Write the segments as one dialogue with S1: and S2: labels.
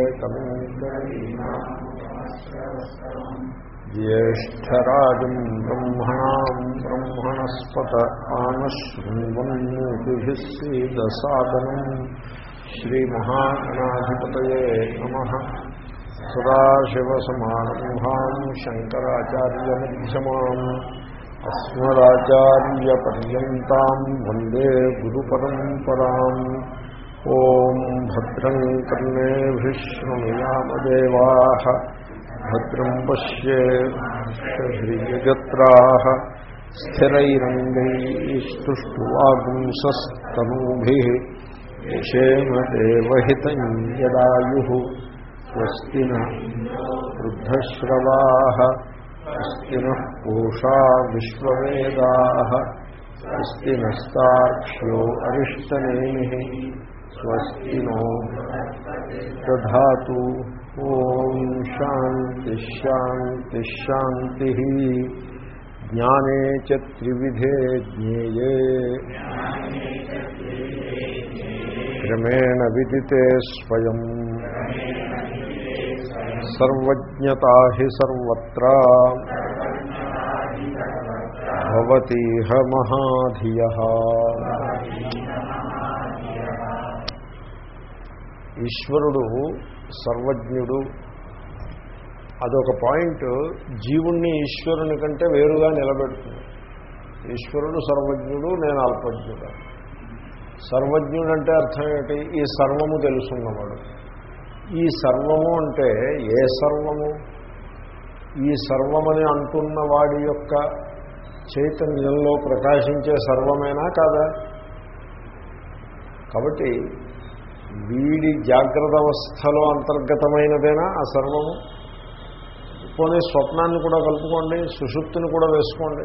S1: సమేతము జ్యేష్టరాజం బ్రహ్మణా బ్రహ్మణస్పత ఆనశృణ్వన్ముదిభిస్సీదసాదనం శ్రీమహాగణాధిపతాశివసమారంభా శంకరాచార్యమ్యమా అస్మరాచార్యపర్యంతం వందే గురు పరంపరా ॐ भद्रम् कर्णेभिः शृणुयामदेवाः भद्रम् पश्येयजत्राः स्थिरैरङ्गैस्तुष्टुवागुंसस्तनूभिः क्षेमदेवहितम् यदायुः स्वस्ति न वृद्धश्रवाः स्वस्ति नः पूषा विश्ववेदाः स्वस्ति नस्ताक्ष्यो अरिष्टनेमिः स्वस्ति नो दधातु। ॐ शान्तिश्शान्तिश्शान्तिः ज्ञाने च त्रिविधे क्रमेण विदिते स्वयम् सर्वज्ञता हि सर्वत्र। भवतीह ఈశ్వరుడు సర్వజ్ఞుడు. అదొక పాయింట్. జీవుణ్ణి ఈశ్వరుని కంటే వేరుగా నిలబెడుతుంది. ఈశ్వరుడు సర్వజ్ఞుడు నేను అల్పజ్ఞుడు. సర్వజ్ఞుడు అంటే అర్థం ఏమిటి? ఈ సర్వము తెలుసున్నవాడు. ఈ సర్వము అంటే ఏ సర్వము? ఈ సర్వమని అంటున్న వాడి యొక్క చైతన్యంలో ప్రకాశించే సర్వమేనా కాదా? కాబట్టి వీడి జాగ్రత్త అవస్థలో అంతర్గతమైనదేనా ఆ సర్వము? పోనీ స్వప్నాన్ని కూడా కలుపుకోండి సుషుప్తిని కూడా వేసుకోండి.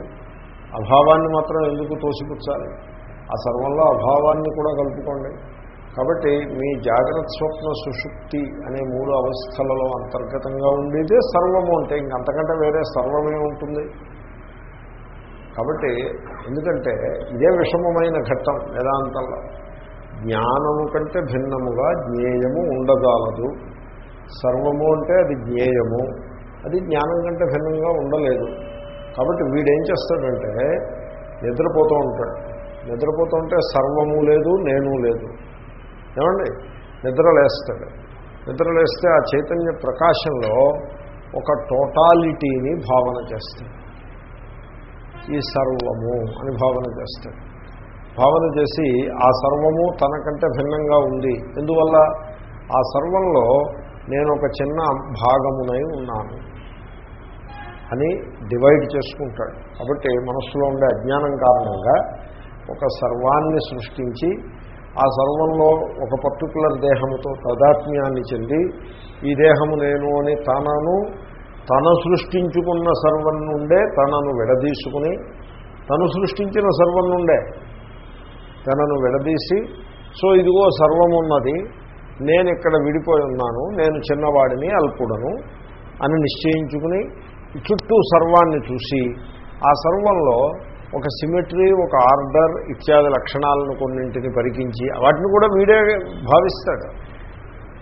S1: అభావాన్ని మాత్రం ఎందుకు తోసిపుచ్చాలి? ఆ సర్వంలో అభావాన్ని కూడా కలుపుకోండి. కాబట్టి మీ జాగ్రత్త స్వప్న సుషుప్తి అనే మూడు అవస్థలలో అంతర్గతంగా ఉండేదే సర్వము అంటే ఇంకంతకంటే వేరే సర్వమే ఉంటుంది. కాబట్టి ఎందుకంటే ఇదే విషమమైన ఘట్టం వేదాంతంలో. జ్ఞానము కంటే భిన్నముగా జ్ఞేయము ఉండజాలదు సర్వము అంటే అది జ్ఞేయము. అది జ్ఞానం కంటే భిన్నంగా ఉండలేదు. కాబట్టి వీడేం చేస్తాడంటే నిద్రపోతూ ఉంటాడు. నిద్రపోతూ ఉంటే సర్వము లేదు నేను లేదు. ఏమండి? నిద్ర లేస్తాడు. నిద్ర లేస్తే ఆ చైతన్య ప్రకాశంలో ఒక టోటాలిటీని భావన చేస్తాడు. ఈ సర్వము అని భావన చేస్తాడు. భావన చేసి ఆ సర్వము తనకంటే భిన్నంగా ఉంది. ఎందువల్ల? ఆ సర్వంలో నేను ఒక చిన్న భాగమునై ఉన్నాను. అని డివైడ్ చేసుకుంటాడు. కాబట్టి మనస్సులో ఉండే అజ్ఞానం కారణంగా ఒక సర్వాన్ని సృష్టించి ఆ సర్వంలో ఒక పర్టికులర్ దేహముతో తదాత్మ్యాన్ని చెంది ఈ దేహము నేను అని తనను తను సృష్టించుకున్న సర్వం నుండే తనను విడదీసుకుని తను సృష్టించిన సర్వం నుండే తనను విడదీసి సో ఇదిగో సర్వం ఉన్నది నేను ఇక్కడ విడిపోయి ఉన్నాను నేను చిన్నవాడిని అల్పుడను అని నిశ్చయించుకుని చుట్టూ సర్వాన్ని చూసి ఆ సర్వంలో ఒక సిమెట్రీ ఒక ఆర్డర్ ఇత్యాది లక్షణాలను కొన్నింటిని పరికించి వాటిని కూడా వీడే భావిస్తాడు.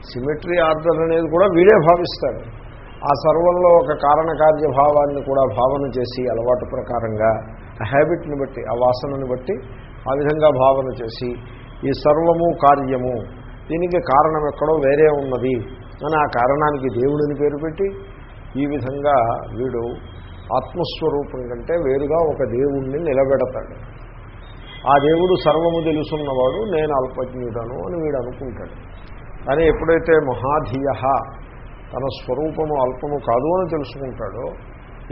S1: సిమెట్రీ ఆర్డర్ అనేది కూడా వీడే భావిస్తాడు. ఆ సర్వంలో ఒక కారణకార్యభావాన్ని కూడా భావన చేసి అలవాటు ప్రకారంగా హ్యాబిట్ని బట్టి ఆ వాసనని బట్టి ఆ విధంగా భావన చేసి ఈ సర్వము కార్యము దీనికి కారణం ఎక్కడో వేరే ఉన్నది. అని ఆ కారణానికి దేవుడిని పేరు పెట్టి ఈ విధంగా వీడు ఆత్మస్వరూపం కంటే వేరుగా ఒక దేవుణ్ణి నిలబెడతాడు. ఆ దేవుడు సర్వము తెలుసున్నవాడు నేను అల్పజ్ఞుడను అని వీడు అనుకుంటాడు. కానీ ఎప్పుడైతే మహాధియ తన స్వరూపము అల్పము కాదు అని తెలుసుకుంటాడో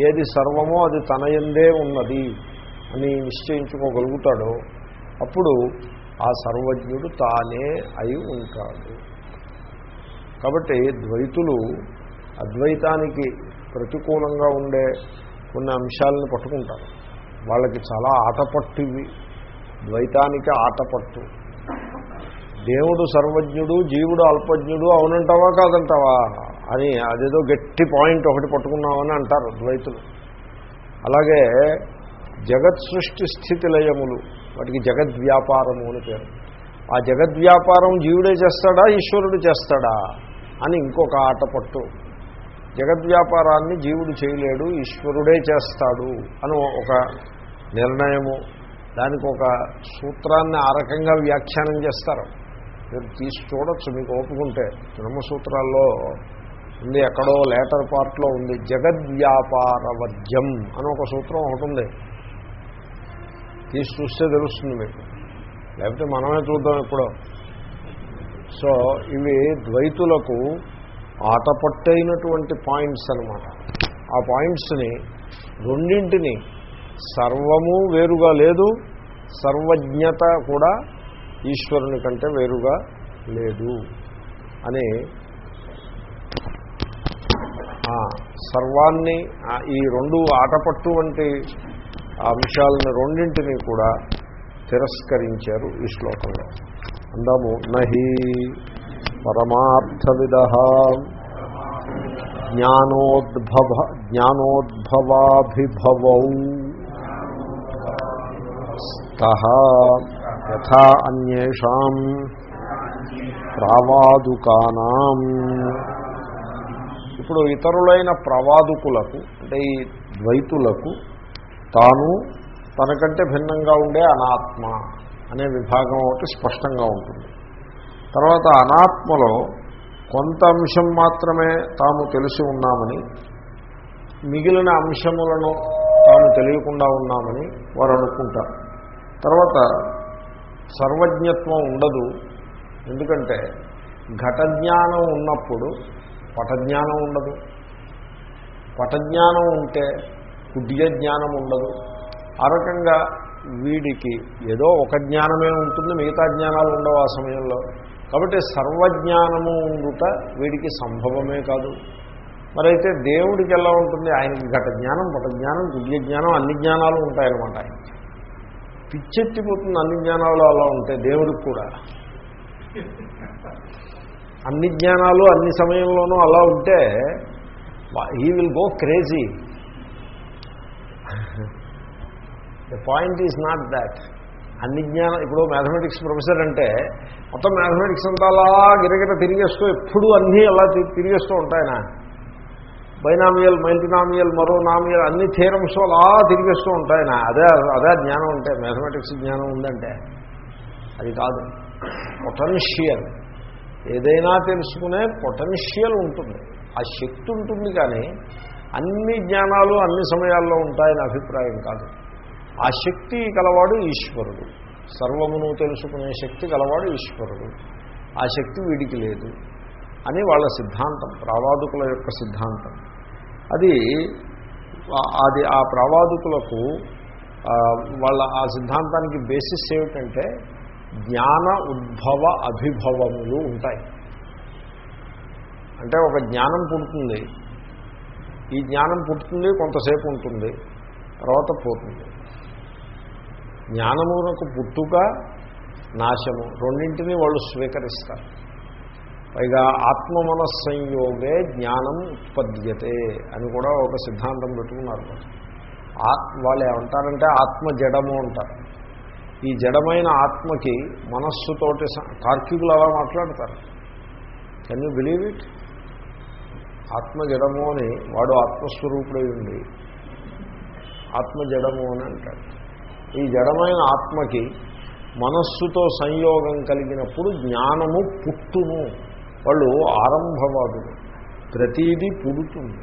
S1: ఏది సర్వమో అది తన ఎందే ఉన్నది అని నిశ్చయించుకోగలుగుతాడో అప్పుడు ఆ సర్వజ్ఞుడు తానే అయి ఉంటాడు. కాబట్టి ద్వైతులు అద్వైతానికి ప్రతికూలంగా ఉండే కొన్ని అంశాలను పట్టుకుంటారు. వాళ్ళకి చాలా ఆటపట్టు ఇవి ద్వైతానికి ఆటపట్టు. దేవుడు సర్వజ్ఞుడు జీవుడు అల్పజ్ఞుడు అవునంటావా కాదంటావా అని అదేదో గట్టి పాయింట్ ఒకటి పట్టుకున్నామని అంటారు ద్వైతులు. అలాగే జగత్ సృష్టి స్థితి లయములు వాటికి జగద్వ్యాపారము అని పేరు. ఆ జగద్వ్యాపారం జీవుడే చేస్తాడా ఈశ్వరుడు చేస్తాడా అని ఇంకొక ఆట పట్టు. జగద్వ్యాపారాన్ని జీవుడు చేయలేడు ఈశ్వరుడే చేస్తాడు అని ఒక నిర్ణయము. దానికి ఒక సూత్రాన్ని ఆ రకంగా వ్యాఖ్యానం చేస్తారు. మీరు తీసి చూడొచ్చు మీకు ఒప్పుకుంటే. బ్రహ్మసూత్రాల్లో ఉంది ఎక్కడో లేటర్ పార్ట్లో ఉంది జగద్వ్యాపారవద్యం అని ఒక సూత్రం ఒకటి ఉంది. తీసి చూస్తే తెలుస్తుంది మీకు. లేకపోతే మనమే చూద్దాం ఎప్పుడో. సో ఇవి ద్వైతులకు ఆటపట్టైనటువంటి పాయింట్స్ అనమాట ఆ పాయింట్స్ని రెండింటిని సర్వము వేరుగా లేదు సర్వజ్ఞత కూడా ఈశ్వరుని కంటే వేరుగా లేదు అని సర్వాన్ని ఈ రెండు ఆటపట్టు వంటి ఆ అంశాలను రెండింటినీ కూడా తిరస్కరించారు ఈ శ్లోకంలో. అందాము నహి పరమార్థవిద జ్ఞానోద్భవ జ్ఞానోద్భవాభిభవ యథా అన్యేషాం ప్రావాదుకానాం. ఇప్పుడు ఇతరులైన ప్రవాదుకులకు అంటే ఈ ద్వైతులకు తాను తనకంటే భిన్నంగా ఉండే అనాత్మ అనే విభాగం ఒకటి స్పష్టంగా ఉంటుంది. తర్వాత అనాత్మలో కొంత అంశం మాత్రమే తాము తెలిసి ఉన్నామని మిగిలిన అంశములను తాము తెలియకుండా ఉన్నామని వారు అనుకుంటారు. తర్వాత సర్వజ్ఞత్వం ఉండదు. ఎందుకంటే ఘటజ్ఞానం ఉన్నప్పుడు పటజ్ఞానం ఉండదు. పటజ్ఞానం ఉంటే కుడ్య జ్ఞానం ఉండదు. ఆ రకంగా వీడికి ఏదో ఒక జ్ఞానమే ఉంటుంది మిగతా జ్ఞానాలు ఉండవు ఆ సమయంలో. కాబట్టి సర్వజ్ఞానము ఉండుట వీడికి సంభవమే కాదు. మరైతే దేవుడికి ఎలా ఉంటుంది? ఆయనకి ఘట జ్ఞానం పట జ్ఞానం దివ్య జ్ఞానం అన్ని జ్ఞానాలు ఉంటాయన్నమాట ఆయనకి. పిచ్చెత్తిపోతుంది అన్ని జ్ఞానాలు అలా ఉంటాయి దేవుడికి కూడా. అన్ని జ్ఞానాలు అన్ని సమయంలోనూ అలా ఉంటే he will go crazy the point is not that అన్ని జ్ఞానం ఇప్పుడు మ్యాథమెటిక్స్ ప్రొఫెసర్ అంటే మొత్తం మ్యాథమెటిక్స్ అంతా అలా గిరగిర తిరిగేస్తూ ఎప్పుడు అన్నీ అలా తిరిగేస్తూ ఉంటాయన. బైనామియల్ మల్టీనామియల్ మరో నామియల్ అన్ని థీరమ్స్ అలా తిరిగేస్తూ ఉంటాయన. అదే అదే జ్ఞానం అంటే మ్యాథమెటిక్స్ జ్ఞానం ఉందంటే. అది కాదు. పొటెన్షియల్ ఏదైనా తెలుసుకునే పొటెన్షియల్ ఉంటుంది. ఆ శక్తి ఉంటుంది కానీ అన్ని జ్ఞానాలు అన్ని సమయాల్లో ఉంటాయని అభిప్రాయం కాదు. ఆ శక్తి కలవాడు ఈశ్వరుడు. సర్వమును తెలుసుకునే శక్తి కలవాడు ఈశ్వరుడు. ఆ శక్తి వీడికి లేదు అని వాళ్ళ సిద్ధాంతం ప్రావాదుకుల యొక్క సిద్ధాంతం. అది అది ఆ ప్రావాదుకులకు వాళ్ళ ఆ సిద్ధాంతానికి బేసిస్ ఏమిటంటే జ్ఞాన ఉద్భవ అభిభవములు ఉంటాయి. అంటే ఒక జ్ఞానం పుడుతుంది. ఈ జ్ఞానం పుట్టుతుంది కొంతసేపు ఉంటుంది తర్వాత పోతుంది. జ్ఞానమునకు పుట్టుక నాశము రెండింటినీ వాళ్ళు స్వీకరిస్తారు. పైగా ఆత్మ సంయోగే జ్ఞానం ఉత్పద్యతే అని కూడా ఒక సిద్ధాంతం పెట్టుకున్నారు వాళ్ళు. వాళ్ళు ఏమంటారంటే ఆత్మ జడము అంటారు. ఈ జడమైన ఆత్మకి మనస్సుతోటి తార్కికులు అలా మాట్లాడతారు. కెన్ యూ బిలీవ్ ఇట్ ఆత్మ జడము అని వాడు ఆత్మస్వరూపుడై ఉండి ఆత్మ జడము అని అంటాడు. ఈ జడమైన ఆత్మకి మనస్సుతో సంయోగం కలిగినప్పుడు జ్ఞానము పుట్టును. వాళ్ళు ఆరంభవాదులు. ప్రతీది పుడుతుంది.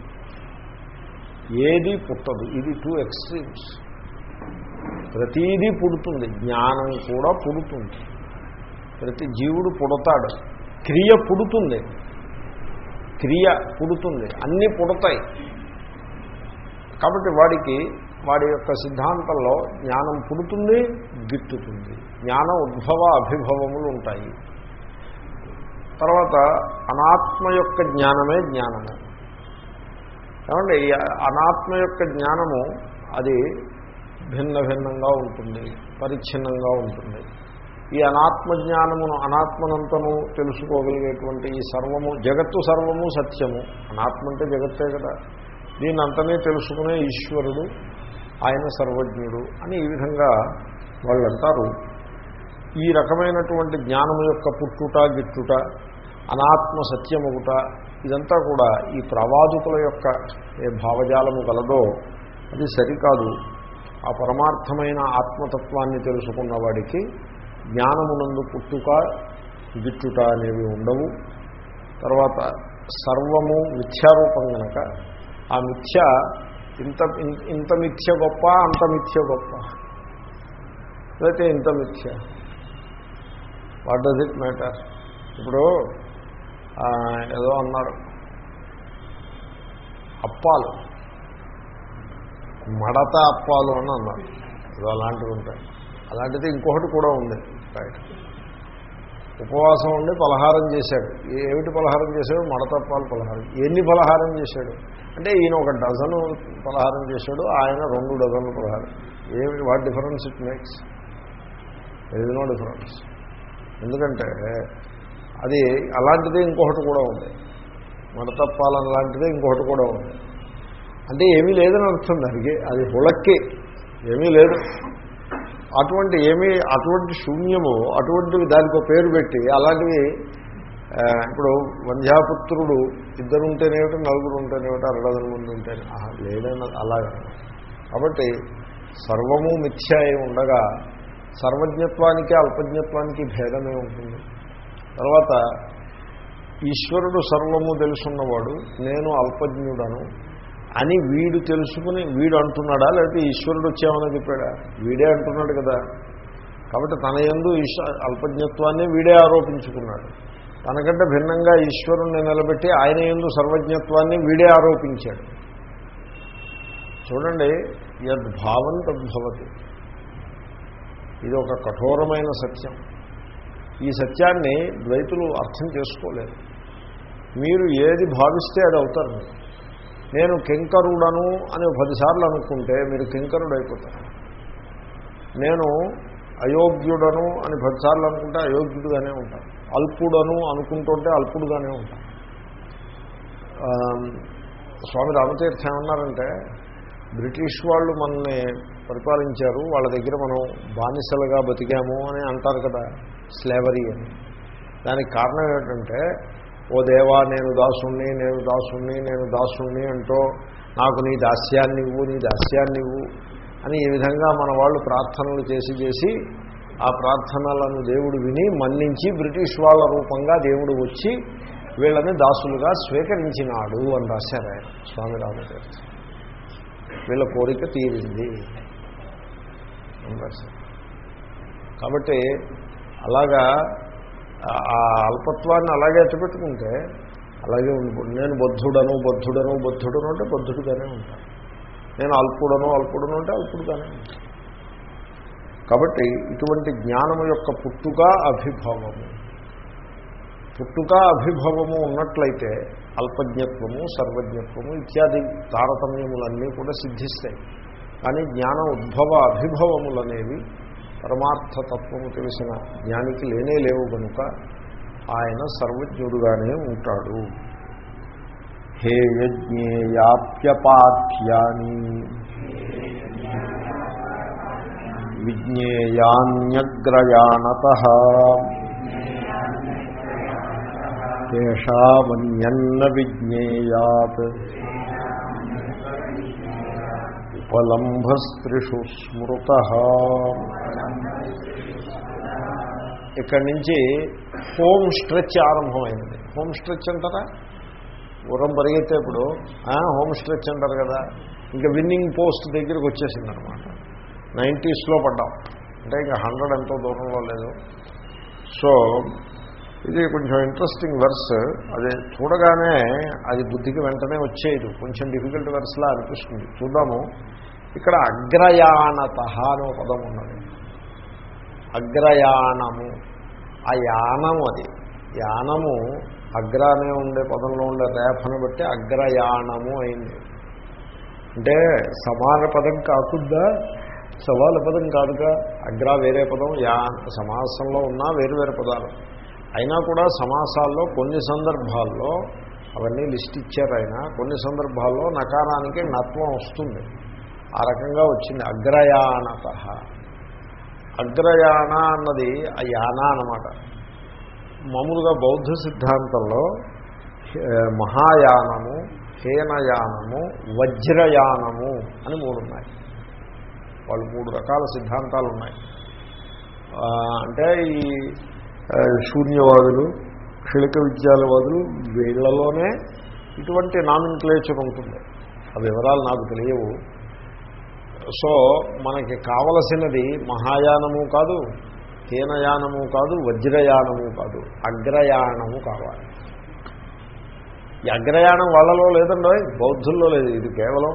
S1: ఏది పుట్టదు. ఇది టూ ఎక్స్ట్రీమ్స్ ప్రతీదీ పుడుతుంది. జ్ఞానం కూడా పుడుతుంది. ప్రతి జీవుడు పుడతాడు. క్రియ పుడుతుంది. క్రియ పుడుతుంది. అన్నీ పుడతాయి. కాబట్టి వాడికి వాడి యొక్క సిద్ధాంతంలో జ్ఞానం పుడుతుంది గిట్టుతుంది జ్ఞాన ఉద్భవ అభిభవములు ఉంటాయి. తర్వాత అనాత్మ యొక్క జ్ఞానమే జ్ఞానము. ఏమంటే ఈ అనాత్మ యొక్క జ్ఞానము అది భిన్న భిన్నంగా ఉంటుంది పరిచ్ఛిన్నంగా ఉంటుంది. ఈ అనాత్మ జ్ఞానమును అనాత్మనంతను తెలుసుకోగలిగేటువంటి ఈ సర్వము జగత్తు సర్వము సత్యము. అనాత్మ అంటే జగత్తే కదా. దీన్ని అంతనే తెలుసుకునే ఈశ్వరుడు ఆయన సర్వజ్ఞుడు అని ఈ విధంగా వాళ్ళు అంటారు ఈ రకమైనటువంటి జ్ఞానము యొక్క పుట్టుట గిట్టుట అనాత్మ సత్యముగుట ఇదంతా కూడా ఈ ప్రవాదుకుల యొక్క ఏ భావజాలము గలదో అది సరికాదు. ఆ పరమార్థమైన ఆత్మతత్వాన్ని తెలుసుకున్న వాడికి జ్ఞానమునందు పుట్టుక గిట్టుట అనేవి ఉండవు. తర్వాత సర్వము మిథ్యారూపం కనుక ఆ మిథ్య ఇంత ఇంత మిథ్య గొప్ప అంత మిథ్య గొప్ప. లేకపోతే ఇంత మిథ్య వాట్ డస్ ఇట్ మ్యాటర్? ఇప్పుడు ఏదో అన్నారు అప్పాలు. మడత అప్పాలు అని అన్నారు ఏదో అలాంటివి ఉంటాయి. అలాంటిది ఇంకొకటి కూడా ఉంది. రైట్ ఉపవాసం ఉండి పలహారం చేశాడు. ఏమిటి పలహారం చేశాడు? మడతప్పాలు పలహారం. ఎన్ని పలహారం చేశాడు? అంటే ఈయన ఒక డజను పలహారం చేశాడు ఆయన రెండు డజన్లు పలహారం. ఏమి what difference it makes? Is no difference ఎందుకంటే అది అలాంటిదే ఇంకొకటి కూడా ఉంది. మడతప్పాలని లాంటిదే ఇంకొకటి కూడా ఉంది. అంటే ఏమీ లేదని అర్థం. దానికి అది హుళక్కి. ఏమీ లేదు. అటువంటి ఏమీ అటువంటి శూన్యము అటువంటివి దానికి ఒక పేరు పెట్టి అలాంటివి ఇప్పుడు వంధ్యాపుత్రుడు ఇద్దరు ఉంటేనేమిటి నలుగురు ఉంటేనేమిటి అరడదల ముందు ఉంటేనే ఆహా, లేదని కాబట్టి సర్వము మిథ్య ఉండగా సర్వజ్ఞత్వానికి అల్పజ్ఞత్వానికి భేదమే ఉంటుంది. తర్వాత ఈశ్వరుడు సర్వము తెలుసున్నవాడు నేను అల్పజ్ఞుడను అని వీడు తెలుసుకుని వీడు అంటున్నాడా? లేకపోతే ఈశ్వరుడు వచ్చామని చెప్పాడా? వీడే అంటున్నాడు కదా. కాబట్టి తన ఎందు ఈశ్వ అల్పజ్ఞత్వాన్ని వీడే ఆరోపించుకున్నాడు. తనకంటే భిన్నంగా ఈశ్వరుణ్ణి నిలబెట్టి ఆయన ఎందు సర్వజ్ఞత్వాన్ని వీడే ఆరోపించాడు. చూడండి యద్భావం తద్భవతి. ఇది ఒక కఠోరమైన సత్యం. ఈ సత్యాన్ని ద్వైతులు అర్థం చేసుకోలేరు మీరు ఏది భావిస్తే అది అవుతారు. మీరు. నేను కింకరుడను అని పదిసార్లు అనుకుంటే మీరు కింకరుడు అయిపోతారు నేను అయోగ్యుడను అని పదిసార్లు అనుకుంటే అయోగ్యుడుగానే ఉంటాను. అల్పుడను అనుకుంటుంటే అల్పుడుగానే ఉంటాను. స్వామి రామతీర్థ ఏమన్నారంటే బ్రిటిష్ వాళ్ళు మనల్ని పరిపాలించారు వాళ్ళ దగ్గర మనం బానిసలుగా బతికాము అని అంటారు కదా స్లేవరీ అని. దానికి కారణం ఏమిటంటే ఓ దేవా నేను దాసుణ్ణి నేను దాసుణ్ణి నేను దాసుణ్ణి అంటూ నాకు నీ దాస్యాన్ని ఇవ్వు నీ దాస్యాన్ని ఇవ్వు అని ఈ విధంగా మన వాళ్ళు ప్రార్థనలు చేసి చేసి ఆ ప్రార్థనలను దేవుడు విని మన్నించి బ్రిటిష్ వాళ్ళ రూపంగా దేవుడు వచ్చి వీళ్ళని దాసులుగా స్వీకరించినాడు అని రాశారు ఆయన స్వామి రామతీర్థ వీళ్ళ కోరిక తీరింది అని రాశారు. కాబట్టి అలాగా ఆ- అల్పత్వాన్ని అలాగే ఎత్తుపెట్టుకుంటే అలాగే ఉండిపోతుంది. నేను బుద్ధుడను బుద్ధుడను బుద్ధుడను అంటే బుద్ధుడుగానే ఉంటాను. నేను అల్పుడను అల్పుడను అంటే అల్పుడుగానే ఉంటాను. కాబట్టి ఇటువంటి జ్ఞానము యొక్క పుట్టుక అభిభవము. పుట్టుక అభిభవము ఉన్నట్లయితే అల్పజ్ఞత్వము సర్వజ్ఞత్వము ఇత్యాది తారతమ్యములన్నీ కూడా సిద్ధిస్తాయి. కానీ జ్ఞాన ఉద్భవ అభిభవములనేవి పరమార్థతత్వము తెలిసిన జ్ఞానికి లేనే లేవు కనుక ఆయన సర్వజ్ఞుడుగానే ఉంటాడు. హే యజ్ఞేయాప్యపాఠ్యాని విజ్ఞేయాన్యగ్రయాణత తేషామన్యన్న విజ్ఞేయాత్. ఉపలంభస్త్రిషు స్మృత. ఇక్కడి నుంచి హోమ్ స్ట్రెచ్ ఆరంభమైంది. హోమ్ స్ట్రెచ్ అంటారా? గుర్రం పరిగెత్తేప్పుడు హోమ్ స్ట్రెచ్ అంటారు కదా. ఇంకా విన్నింగ్ పోస్ట్ దగ్గరికి వచ్చేసింది అనమాట నైంటీస్లో పడ్డాం. అంటే ఇంకా హండ్రెడ్ ఎంతో దూరంలో లేదు. సో ఇది కొంచెం ఇంట్రెస్టింగ్ వెర్స్ అది చూడగానే అది బుద్ధికి వెంటనే వచ్చేది కొంచెం డిఫికల్ట్ వెర్స్లా అనిపిస్తుంది. చూద్దాము. ఇక్కడ అగ్రయానత అనే పదం ఉన్నది. అగ్రయానము. ఆ యానము అది. యానము అగ్రనే ఉండే పదంలో ఉండే రేఫను బట్టి అగ్రయానము అయింది. అంటే సమాన పదం కాకుండా సవాల పదం కాదుగా. అగ్ర వేరే పదం యా సమాసంలో ఉన్నా వేరు వేరు పదాలు. అయినా కూడా సమాసాల్లో కొన్ని సందర్భాల్లో అవన్నీ లిస్ట్ ఇచ్చారు ఆయన. కొన్ని సందర్భాల్లో నకారానికి నత్వం వస్తుంది. ఆ రకంగా వచ్చింది. అగ్రయానత. అగ్రయాన అన్నది ఆ యాన అనమాట మామూలుగా బౌద్ధ సిద్ధాంతంలో మహాయానము హేనయానము వజ్రయానము అని మూడు ఉన్నాయి వాళ్ళు మూడు రకాల సిద్ధాంతాలు ఉన్నాయి అంటే ఈ శూన్యవాదులు క్షణిక విద్యాలవాదులు వీళ్ళలోనే ఇటువంటి నామిన్క్లేచర్ ఉంటుంది. ఆ వివరాలు నాకు తెలియవు. సో మనకి కావలసినది మహాయానము కాదు తేనయానము కాదు వజ్రయానము కాదు అగ్రయానము కావాలి. ఈ అగ్రయానం వాళ్ళలో లేదండి బౌద్ధుల్లో లేదు. ఇది కేవలం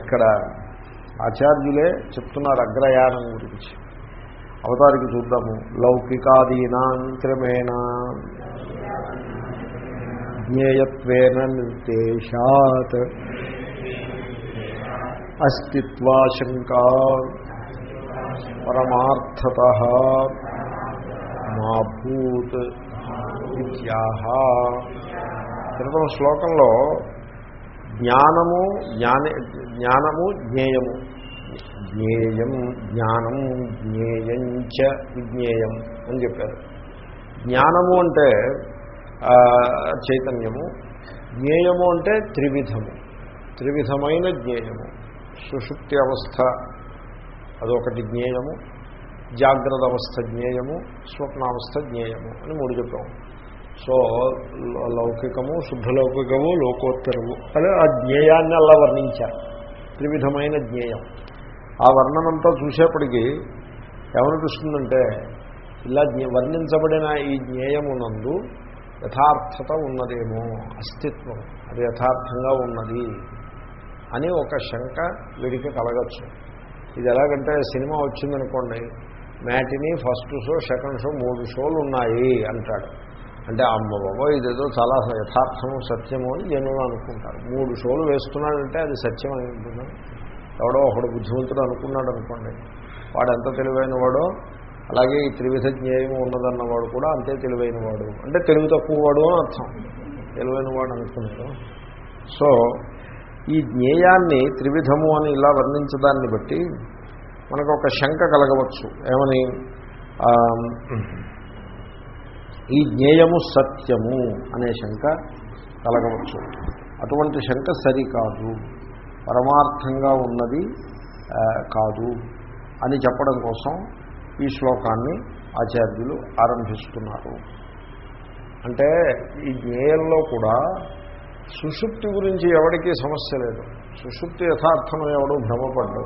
S1: ఇక్కడ ఆచార్యులే చెప్తున్నారు అగ్రయానం గురించి. అవతారికి చూద్దాము. లౌకికాదీనాం క్రమేణ జ్ఞేయత్వేన నిర్దేశాత్. అస్తిత్వాశంకా పరమార్థత మా భూత్ ఇత్యాహ క్రితం శ్లోకంలో జ్ఞానము జ్ఞాన జ్ఞానము జ్ఞేయము. జ్ఞేయం జ్ఞానం జ్ఞేయం చ విజ్ఞేయం అని చెప్పారు. జ్ఞానము అంటే చైతన్యము. జ్ఞేయము అంటే త్రివిధము. త్రివిధమైన జ్ఞేయము. సుషుప్తి అవస్థ అదొకటి జ్ఞేయము. జాగ్రత్త అవస్థ జ్ఞేయము. స్వప్నావస్థ జ్ఞేయము అని మూడు చెప్పాము. సో లౌకికము శుద్ధలౌకికము లోకోత్తరము. అదే ఆ జ్ఞేయాన్ని అలా వర్ణించారు. త్రివిధమైన జ్ఞేయం. ఆ వర్ణనంతా చూసేప్పటికీ ఏమనిపిస్తుందంటే ఇలా వర్ణించబడిన ఈ జ్ఞేయమునందు యథార్థత ఉన్నదేమో అస్తిత్వం అది యథార్థంగా ఉన్నది అని ఒక శంక వీడికి కలగచ్చు. ఇది ఎలాగంటే సినిమా వచ్చిందనుకోండి matinee first show second show మూడు షోలు ఉన్నాయి అంటాడు. అంటే అమ్మ బాబా ఇదేదో చాలా యథార్థము సత్యము అని జనులు అనుకుంటారు. మూడు షోలు వేస్తున్నాడంటే అది సత్యం అని ఎవడో ఒకడు బుద్ధిమంతుడు అనుకున్నాడు అనుకోండి. వాడు ఎంత తెలివైన వాడో అలాగే ఈ త్రివిధ జ్ఞేయం ఉన్నదన్నవాడు కూడా అంతే తెలివైన వాడు అంటే తెలివి తక్కువ వాడు అని అర్థం. తెలివైన వాడు అనుకున్నాడు. సో ఈ జ్ఞేయాన్ని త్రివిధము అని ఇలా వర్ణించడాన్ని బట్టి మనకు ఒక శంక కలగవచ్చు. ఏమని? ఈ జ్ఞేయము సత్యము అనే శంక కలగవచ్చు. అటువంటి శంక సరికాదు. పరమార్థంగా ఉన్నది కాదు అని చెప్పడం కోసం ఈ శ్లోకాన్ని ఆచార్యులు ఆరంభిస్తున్నారు. అంటే ఈ జ్ఞేయంలో కూడా సుషుప్తి గురించి ఎవరికీ సమస్య లేదు. సుషుప్తి యథార్థమని ఎవడు భ్రమపడ్డు.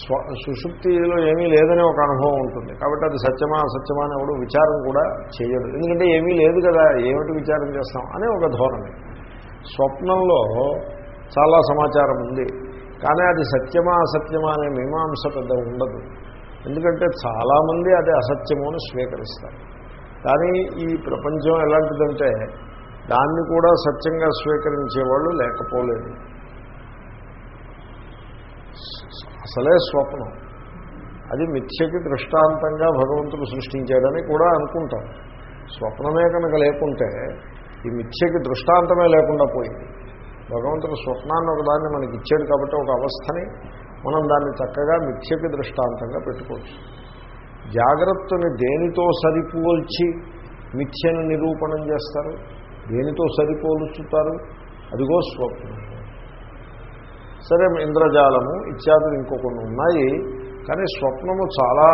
S1: స్వ సుషుప్తిలో ఏమీ లేదని ఒక అనుభవం ఉంటుంది. కాబట్టి అది సత్యమా అసత్యమా అని ఎవడు విచారం కూడా చేయడు ఎందుకంటే ఏమీ లేదు కదా ఏమిటి విచారం చేస్తాం అనే ఒక ధోరణి. స్వప్నంలో చాలా సమాచారం ఉంది. కానీ అది సత్యమా అసత్యమా అనే మీమాంస పెద్ద ఉండదు. ఎందుకంటే చాలామంది అది అసత్యము అని స్వీకరిస్తారు. కానీ ఈ ప్రపంచం ఎలాంటిదంటే దాన్ని కూడా సత్యంగా స్వీకరించేవాళ్ళు లేకపోలేదు. అసలే స్వప్నం. అది మిథ్యకి దృష్టాంతంగా భగవంతుడు సృష్టించాడని కూడా అనుకుంటాం. స్వప్నమే కనుక లేకుంటే ఈ మిథ్యకి దృష్టాంతమే లేకుండా పోయింది. భగవంతుడు స్వప్నాన్ని ఒకదాన్ని మనకి ఇచ్చాడు కాబట్టి ఒక అవస్థని మనం దాన్ని చక్కగా మిథ్యకి దృష్టాంతంగా పెట్టుకోవచ్చు. జాగ్రత్తని దేనితో సరిపోల్చి మిథ్యను నిరూపణం చేస్తారు? దేనితో సరిపోల్చుతారు? అదిగో స్వప్నం. సరే ఇంద్రజాలము ఇత్యాదులు ఇంకొకటి ఉన్నాయి. కానీ స్వప్నము చాలా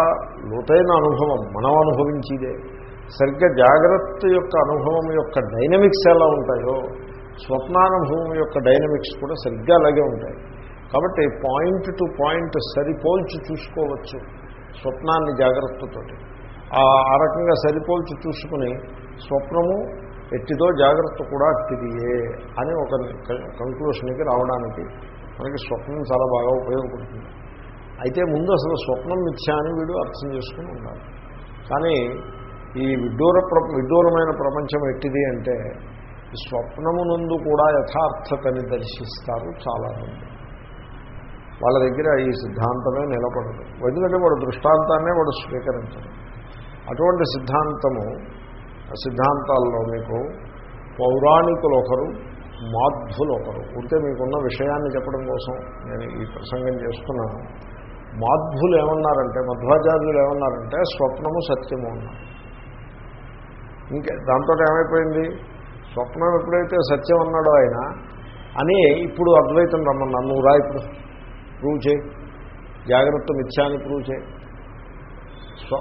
S1: లోతైన అనుభవం మనం అనుభవించేదే. సరిగ్గా జాగ్రత్త యొక్క అనుభవం యొక్క డైనమిక్స్ ఎలా ఉంటాయో స్వప్నానుభవం యొక్క డైనమిక్స్ కూడా సరిగ్గా అలాగే ఉంటాయి. కాబట్టి పాయింట్ టు పాయింట్ సరిపోల్చి చూసుకోవచ్చు స్వప్నాన్ని జాగ్రత్తతోటి. ఆ రకంగా సరిపోల్చి చూసుకుని స్వప్నము ఎట్టిదో జాగ్రత్త కూడా అట్టిదియే అని ఒక కంక్లూషన్కి రావడానికి మనకి స్వప్నం చాలా బాగా ఉపయోగపడుతుంది. అయితే ముందు అసలు స్వప్నం మిథ్యా అని వీడు అర్థం చేసుకుని ఉండాలి. కానీ ఈ విడ్డూర ప్ర విడ్డూరమైన ప్రపంచం ఎట్టిది అంటే స్వప్నమునందు కూడా యథార్థతని దర్శిస్తారు చాలామంది. వాళ్ళ దగ్గర ఈ సిద్ధాంతమే నిలబడదు. ఎందుకంటే వాడు దృష్టాంతాన్నే వాడు స్వీకరించడు అటువంటి సిద్ధాంతము సిద్ధాంతాల్లో మీకు పౌరాణికులు ఒకరు మాధ్వులు ఒకరు ఉంటే మీకున్న విషయాన్ని చెప్పడం కోసం నేను ఈ ప్రసంగం చేస్తున్నాను. మాధ్వులు ఏమన్నారంటే మధ్వాచార్యులు ఏమన్నారంటే స్వప్నము సత్యము అన్నారు. ఇంకా దాంతో ఏమైపోయింది స్వప్నం ఎప్పుడైతే సత్యం అన్నాడో ఆయన అని ఇప్పుడు అద్వైతం రమ్మన్నా నువ్వు రా ఇప్పుడు. ప్రూవ్ చేయి. జాగ్రత్త మిథ్యాన్ని ప్రూవ్ చేయి.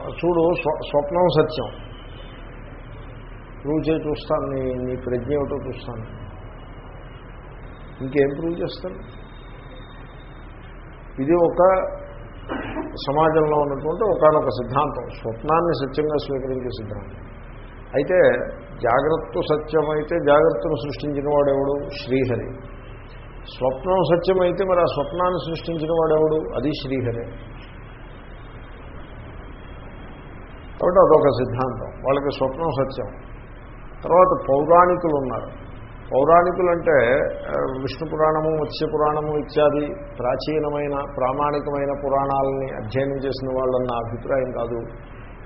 S1: చూడు స్వ స్వప్నం సత్యం. ప్రూవ్ చేయి చూస్తాను. నీ నీ ప్రజ్ఞ ఏమిటో చూస్తాను. ఇంకేం ప్రూవ్ చేస్తాను? ఇది ఒక సమాజంలో ఉన్నటువంటి ఒకనొక సిద్ధాంతం. స్వప్నాన్ని సత్యంగా స్వీకరించే సిద్ధాంతం. అయితే జాగ్రత్త సత్యమైతే జాగ్రత్తను సృష్టించిన వాడెవడు శ్రీహరి. స్వప్నం సత్యమైతే మరి ఆ స్వప్నాన్ని సృష్టించిన వాడెవడు అది శ్రీహరి. కాబట్టి అదొక సిద్ధాంతం. వాళ్ళకి స్వప్నం సత్యం. తర్వాత పౌరాణికులు ఉన్నారు పౌరాణికులు అంటే విష్ణు పురాణము మత్స్య పురాణము ఇత్యాది ప్రాచీనమైన ప్రామాణికమైన పురాణాలని అధ్యయనం చేసిన వాళ్ళన్న అభిప్రాయం కాదు.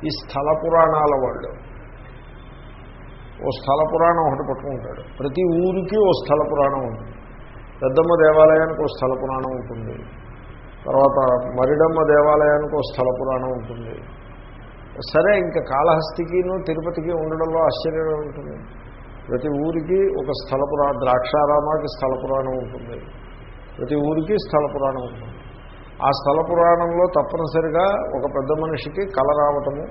S1: ఈ స్థల పురాణాల వాళ్ళు. ఓ స్థల పురాణం ఒకటి పట్టుకుంటాడు. ప్రతి ఊరికి ఓ స్థల పురాణం ఉంటుంది పెద్దమ్మ దేవాలయానికి ఓ స్థల పురాణం ఉంటుంది. తర్వాత మరిడమ్మ దేవాలయానికి ఓ స్థల పురాణం ఉంటుంది. సరే ఇంకా కాళహస్తికిను తిరుపతికి ఉండడంలో ఆశ్చర్యంగా ఉంటుంది. ప్రతి ఊరికి ఒక స్థల పురాణం ద్రాక్షారామాకి స్థల పురాణం ఉంటుంది. ప్రతి ఊరికి స్థల పురాణం ఉంటుంది. ఆ స్థల పురాణంలో తప్పనిసరిగా ఒక పెద్ద మనిషికి కల రావటము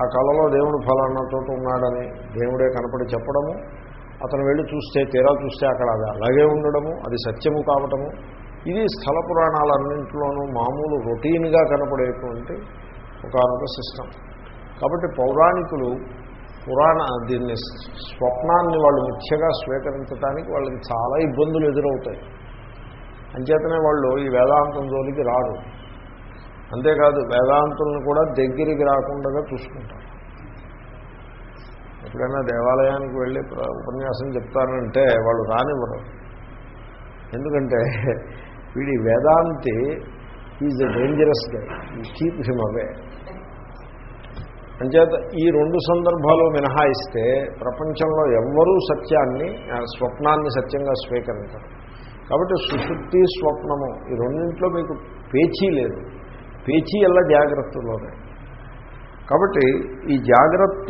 S1: ఆ కళలో దేవుడు ఫలానా చోట ఉన్నాడని దేవుడే కనపడి చెప్పడము అతను వెళ్ళి చూస్తే తీరా చూస్తే అక్కడ అది అలాగే ఉండడము అది సత్యము కావటము. ఇది స్థల పురాణాలన్నింటిలోనూ మామూలు రొటీన్గా కనపడేటువంటి ఒకనొక సిస్టమ్. కాబట్టి పౌరాణికులు పురాణ దీన్ని స్వప్నాన్ని వాళ్ళు ముఖ్యగా స్వీకరించడానికి వాళ్ళకి చాలా ఇబ్బందులు ఎదురవుతాయి. అంచేతనే వాళ్ళు ఈ వేదాంతం జోలికి రారు. అంతేకాదు వేదాంతులను కూడా దగ్గరికి రాకుండా చూసుకుంటారు ఎప్పుడైనా దేవాలయానికి వెళ్ళి ఉపన్యాసం చెప్తానంటే వాళ్ళు రానివ్వరు. ఎందుకంటే వీడి వేదాంతి ఈజ్ ఎ డేంజరస్ ఈ కీప్ హిమ్ అవే. అంచేత ఈ రెండు సందర్భాలు మినహాయిస్తే ప్రపంచంలో ఎవ్వరూ సత్యాన్ని స్వప్నాన్ని సత్యంగా స్వీకరించరు. కాబట్టి సుషుప్తి స్వప్నము ఈ రెండింట్లో మీకు పేచీ లేదు. పేచీ ఎలా జాగ్రత్తలోనే. కాబట్టి ఈ జాగ్రత్త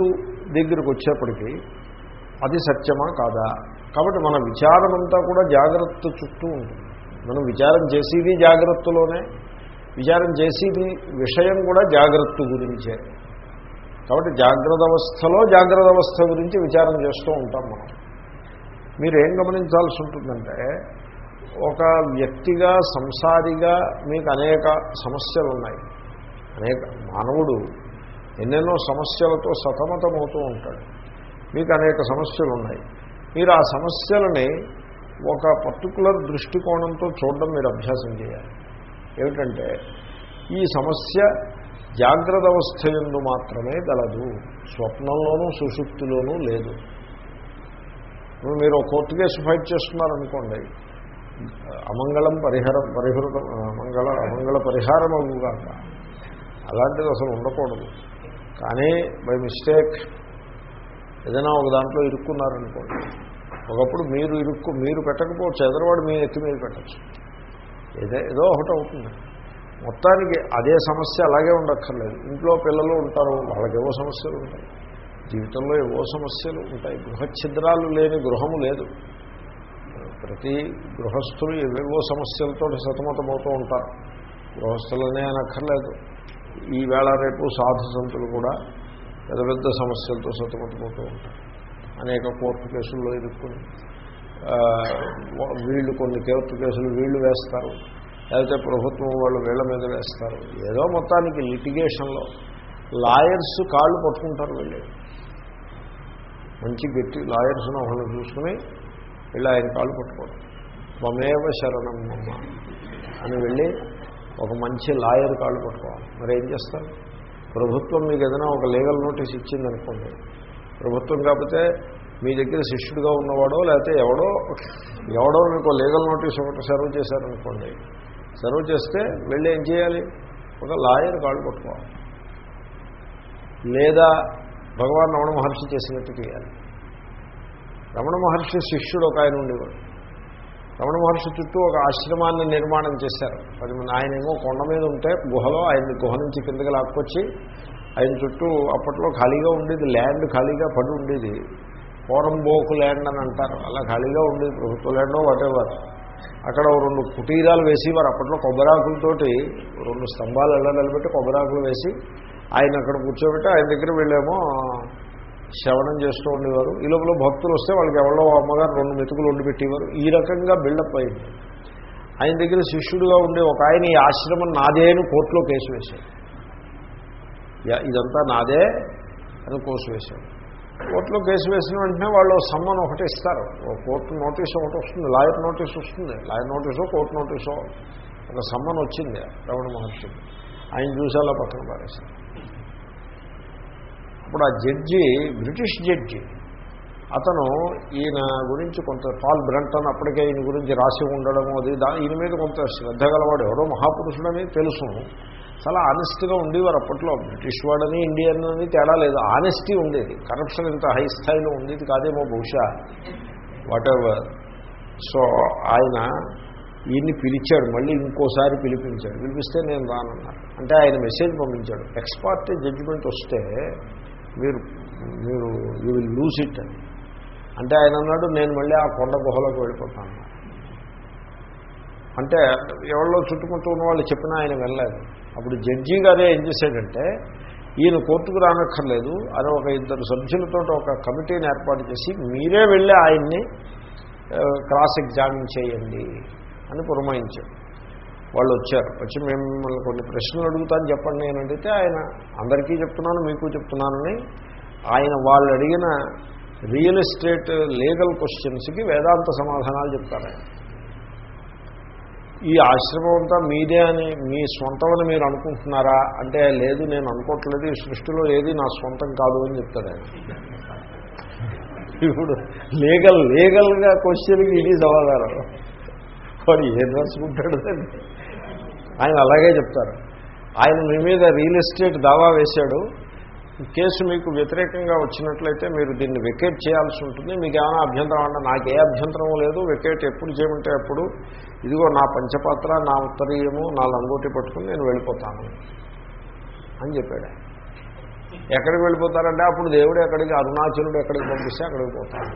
S1: దగ్గరికి వచ్చేప్పటికీ అది సత్యమా కాదా? కాబట్టి మన విచారమంతా కూడా జాగ్రత్త చుట్టూ ఉంటుంది. మనం విచారం చేసేది జాగ్రత్తలోనే విచారం చేసేది విషయం కూడా జాగ్రత్త గురించే. కాబట్టి జాగ్రత్త అవస్థలో జాగ్రత్త అవస్థ గురించి విచారం చేస్తూ ఉంటాం మనం. మీరు ఏం గమనించాల్సి ఉంటుందంటే ఒక వ్యక్తిగా సంసారిగా మీకు అనేక సమస్యలు ఉన్నాయి అనేక మానవుడు ఎన్నెన్నో సమస్యలతో సతమతమవుతూ ఉంటాడు. మీకు అనేక సమస్యలు ఉన్నాయి మీరు ఆ సమస్యలని ఒక పర్టికులర్ దృష్టికోణంతో చూడడం మీరు అభ్యాసం చేయాలి. ఏమిటంటే ఈ సమస్య జాగ్రత్త అవస్థ ఎందు మాత్రమే గలదు. స్వప్నంలోనూ సుషుప్తిలోనూ లేదు. మీరు కోర్టు కేసు ఫైట్ చేస్తున్నారనుకోండి అమంగళం పరిహారం పరిహృతం మంగళ అమంగళ పరిహారం అవ్వగాక అలాంటిది అసలు ఉండకూడదు. కానీ బై మిస్టేక్ ఏదైనా ఒక దాంట్లో ఇరుక్కున్నారనుకోండి. ఒకప్పుడు మీరు ఇరుక్కు మీరు పెట్టకపోవచ్చు. ఎదరవాడు మీ ఎత్తి మీద పెట్టచ్చు. ఏదో ఏదో ఒకటి అవుతుంది. మొత్తానికి అదే సమస్య అలాగే ఉండక్కర్లేదు. ఇంట్లో పిల్లలు ఉంటారు. వాళ్ళకి ఏవో సమస్యలు ఉంటాయి. జీవితంలో ఏవో సమస్యలు ఉంటాయి. గృహఛిద్రాలు లేని గృహము లేదు. ప్రతి గృహస్థులు ఏవేవో సమస్యలతో సతమతమవుతూ ఉంటారు. గృహస్థులనే అనక్కర్లేదు. ఈవేళ రేపు సాధు సంతులు కూడా పెద్ద పెద్ద సమస్యలతో సతమతమవుతూ ఉంటారు. అనేక కోర్టు కేసుల్లో ఇరుక్కుని వీళ్ళు కొన్ని కోర్టు కేసులు వీళ్ళు వేస్తారు. లేకపోతే ప్రభుత్వం వాళ్ళు వీళ్ళ మీద వేస్తారు. ఏదో మొత్తానికి లిటిగేషన్లో లాయర్స్ కాళ్ళు పట్టుకుంటారు వెళ్ళి. మంచి గట్టి లాయర్స్ను ఒకళ్ళు చూసుకుని వెళ్ళి ఆయన కాళ్ళు పట్టుకోవడం మమేవ శరణం మమ్మ అని వెళ్ళి ఒక మంచి లాయర్ కాళ్ళు పట్టుకోవాలి. మరి ఏం చేస్తారు? ప్రభుత్వం మీకు ఏదైనా ఒక లీగల్ నోటీస్ ఇచ్చిందనుకోండి. ప్రభుత్వం కాకపోతే మీ దగ్గర శిష్యుడిగా ఉన్నవాడో లేకపోతే ఎవడో ఎవడో మీకు లీగల్ నోటీస్ ఒకటి సర్వ్ చేశారనుకోండి. సర్వ్ చేస్తే వెళ్ళి ఏం చేయాలి? ఒక లాయర్ కాళ్ళు పట్టుకోవాలి. లేదా భగవాన్ రమణ మహర్షి చేసినట్టు చేయాలి. రమణ మహర్షి శిష్యుడు ఒక ఆయన ఉండేవాడు. రమణ మహర్షి చుట్టూ ఒక ఆశ్రమాన్ని నిర్మాణం చేశారు. పది మంది ఆయనేమో కొండ మీద ఉంటే గుహలో ఆయన్ని గుహ నుంచి కిందకి లాక్కొచ్చి ఆయన చుట్టూ అప్పట్లో ఖాళీగా ఉండేది ల్యాండ్ ఖాళీగా పడి ఉండేది. పోరంబోకు ల్యాండ్ అని అంటారు. అలా ఖాళీగా ఉండేది ప్రభుత్వ ల్యాండో వాటెవర్ అక్కడ రెండు కుటీరాలు వేసేవారు. అప్పట్లో కొబ్బరాకులతోటి రెండు స్తంభాలు ఎలా నిలబెట్టి కొబ్బరాకులు వేసి ఆయన అక్కడ కూర్చోబెట్టి ఆయన దగ్గర వెళ్ళేమో. శ్రవణం చేస్తూ ఉండేవారు. ఈ లోపల భక్తులు వస్తే వాళ్ళకి ఎవరో అమ్మగారు రెండు మెతుకులు వండి పెట్టేవారు. ఈ రకంగా బిల్డప్ అయింది. ఆయన దగ్గర శిష్యుడిగా ఉండే ఒక ఆయన ఈ ఆశ్రమం నాదే అని కోర్టులో కేసు వేశాడు ఇదంతా నాదే అని కోసు వేశాడు కోర్టులో కేసు వేసిన వెంటనే వాళ్ళు సమ్మన్ ఒకటి ఇస్తారు. ఓ కోర్టు నోటీస్ ఒకటి వస్తుంది లాయర్ నోటీస్ వస్తుంది. లాయర్ నోటీసో కోర్టు నోటీసో ఒక సమ్మన్ వచ్చింది రమణ మహర్షికి ఆయన చూసేలా పక్కన పారేశారు. ఇప్పుడు ఆ జడ్జి బ్రిటిష్ జడ్జి అతను ఈయన గురించి కొంత పాల్ బ్రంటన్ అప్పటికే ఈయన గురించి రాసి ఉండడం అది దా ఈయన మీద కొంత శ్రద్ధ గలవాడు ఎవరో మహాపురుషుడని తెలుసు. చాలా ఆనెస్ట్గా ఉండేవారు అప్పట్లో. బ్రిటిష్ వాడని ఇండియన్ అని తేడా లేదు. ఆనెస్టీ ఉండేది. కరప్షన్ ఇంత హై స్థాయిలో ఉండేది కాదేమో బహుశా. వాటెవర్ సో ఆయన ఈయన్ని పిలిచాడు. మళ్ళీ ఇంకోసారి పిలిపించాడు. పిలిపిస్తే నేను రానన్నాను అంటే ఆయన మెసేజ్ పంపించాడు. ఎక్స్పార్టీ జడ్జిమెంట్ వస్తే మీరు మీరు యూ విల్ లూజ్ ఇట్ అని అంటే ఆయన అన్నాడు నేను మళ్ళీ ఆ కొండ గుహలోకి వెళ్ళిపోతాను. అంటే ఎవరో చుట్టుముట్టు ఉన్న వాళ్ళు చెప్పినా ఆయన వెళ్ళలేదు. అప్పుడు జడ్జి గారే ఏం చేశాడంటే ఈయన కోర్టుకు రానక్కర్లేదు అని ఒక ఇద్దరు సభ్యులతో ఒక కమిటీని ఏర్పాటు చేసి మీరే వెళ్ళి ఆయన్ని క్రాస్ ఎగ్జామిన్ చేయండి అని పురమాయించాడు. వాళ్ళు వచ్చారు. వచ్చి మిమ్మల్ని కొన్ని ప్రశ్నలు అడుగుతాను చెప్పండి నేను అడిగితే ఆయన అందరికీ చెప్తున్నాను మీకు చెప్తున్నానని ఆయన వాళ్ళు అడిగిన రియల్ ఎస్టేట్ లీగల్ క్వశ్చన్స్కి వేదాంత సమాధానాలు చెప్తారు ఆయన. ఈ ఆశ్రమం అంతా మీదే అని మీ సొంతమని మీరు అనుకుంటున్నారా? అంటే లేదు నేను అనుకోవట్లేదు ఈ సృష్టిలో ఏది నా సొంతం కాదు అని చెప్తాడు ఆయన. ఇప్పుడు లీగల్ లీగల్గా క్వశ్చన్కి ఇది సమాధానం. వాడు ఏం రాసుకుంటాడు ఆయన అలాగే చెప్తారు. ఆయన మీ మీద రియల్ ఎస్టేట్ దావా వేశాడు. కేసు మీకు వ్యతిరేకంగా వచ్చినట్లయితే మీరు దీన్ని వెకేట్ చేయాల్సి ఉంటుంది. మీకు ఏమైనా అభ్యంతరం అంటే నాకు ఏ అభ్యంతరం లేదు. వెకేట్ ఎప్పుడు చేయమంటే అప్పుడు ఇదిగో నా పంచపాత్ర నా ఉత్తరీయము నా లంగోటి పట్టుకుని నేను వెళ్ళిపోతాను అని చెప్పాడు. ఎక్కడికి వెళ్ళిపోతారంటే అప్పుడు దేవుడు ఎక్కడికి అరుణాచలుడు ఎక్కడికి పంపిస్తే అక్కడికి పోతాను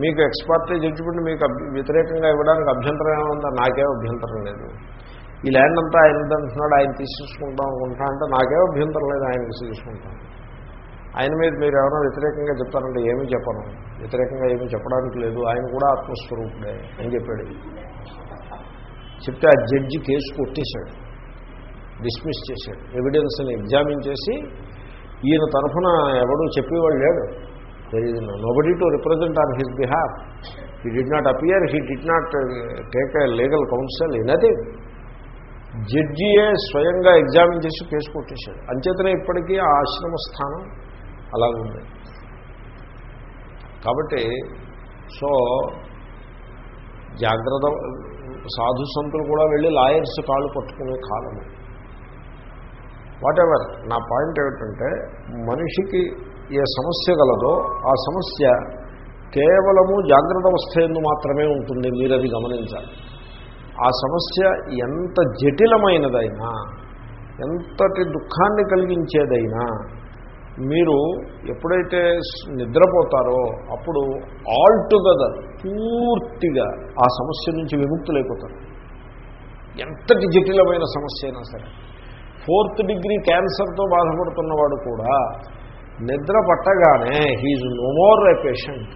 S1: మీకు ఎక్స్పర్టీ జడ్జిమెంట్ మీకు వ్యతిరేకంగా ఇవ్వడానికి అభ్యంతరం ఏముందా? నాకే అభ్యంతరం లేదు. ఈ ల్యాండ్ అంతా ఆయన అంటున్నాడు ఆయన తీసుకుంటాం అనుకుంటా అంటే నాకే అభ్యంతరం లేదు ఆయన తీసుకుంటాను ఆయన మీద మీరు ఏమైనా వ్యతిరేకంగా చెప్తారంటే ఏమీ చెప్పను. వ్యతిరేకంగా ఏమీ చెప్పడానికి లేదు. ఆయన కూడా ఆత్మస్వరూపుడే అని చెప్పాడు. చెప్తే ఆ జడ్జి కేసు కొట్టేశాడు. డిస్మిస్ చేశాడు. ఎవిడెన్స్ని ఎగ్జామిన్ చేసి ఈయన తరఫున ఎవడూ చెప్పేవాడు లేడు. Nobody to represent on his behalf he did not appear he did not take a legal counsel anything జడ్జియే స్వయంగా ఎగ్జామిన్ చేసి కేసు కొట్టేశాడు. అంచేతనే ఇప్పటికీ ఆ ఆశ్రమ స్థానం అలాగుంది కాబట్టి సో జాగ్రత్త సాధు సంతులు కూడా వెళ్ళి లాయర్స్ కాళ్ళు పట్టుకునే కాలము. వాటెవర్ నా పాయింట్ ఏమిటంటే మనిషికి ఏ సమస్య గలదో ఆ సమస్య కేవలము జాగ్రత్త అవస్థ ఎందు మాత్రమే ఉంటుంది మీరు అది గమనించాలి. ఆ సమస్య ఎంత జటిలమైనదైనా ఎంతటి దుఃఖాన్ని కలిగించేదైనా మీరు ఎప్పుడైతే నిద్రపోతారో అప్పుడు ఆల్టుగెదర్ పూర్తిగా ఆ సమస్య నుంచి విముక్తులైపోతారు. ఎంతటి జటిలమైన సమస్య అయినా సరే. ఫోర్త్ డిగ్రీ క్యాన్సర్తో బాధపడుతున్నవాడు కూడా నిద్ర పట్టగానే he's no more a patient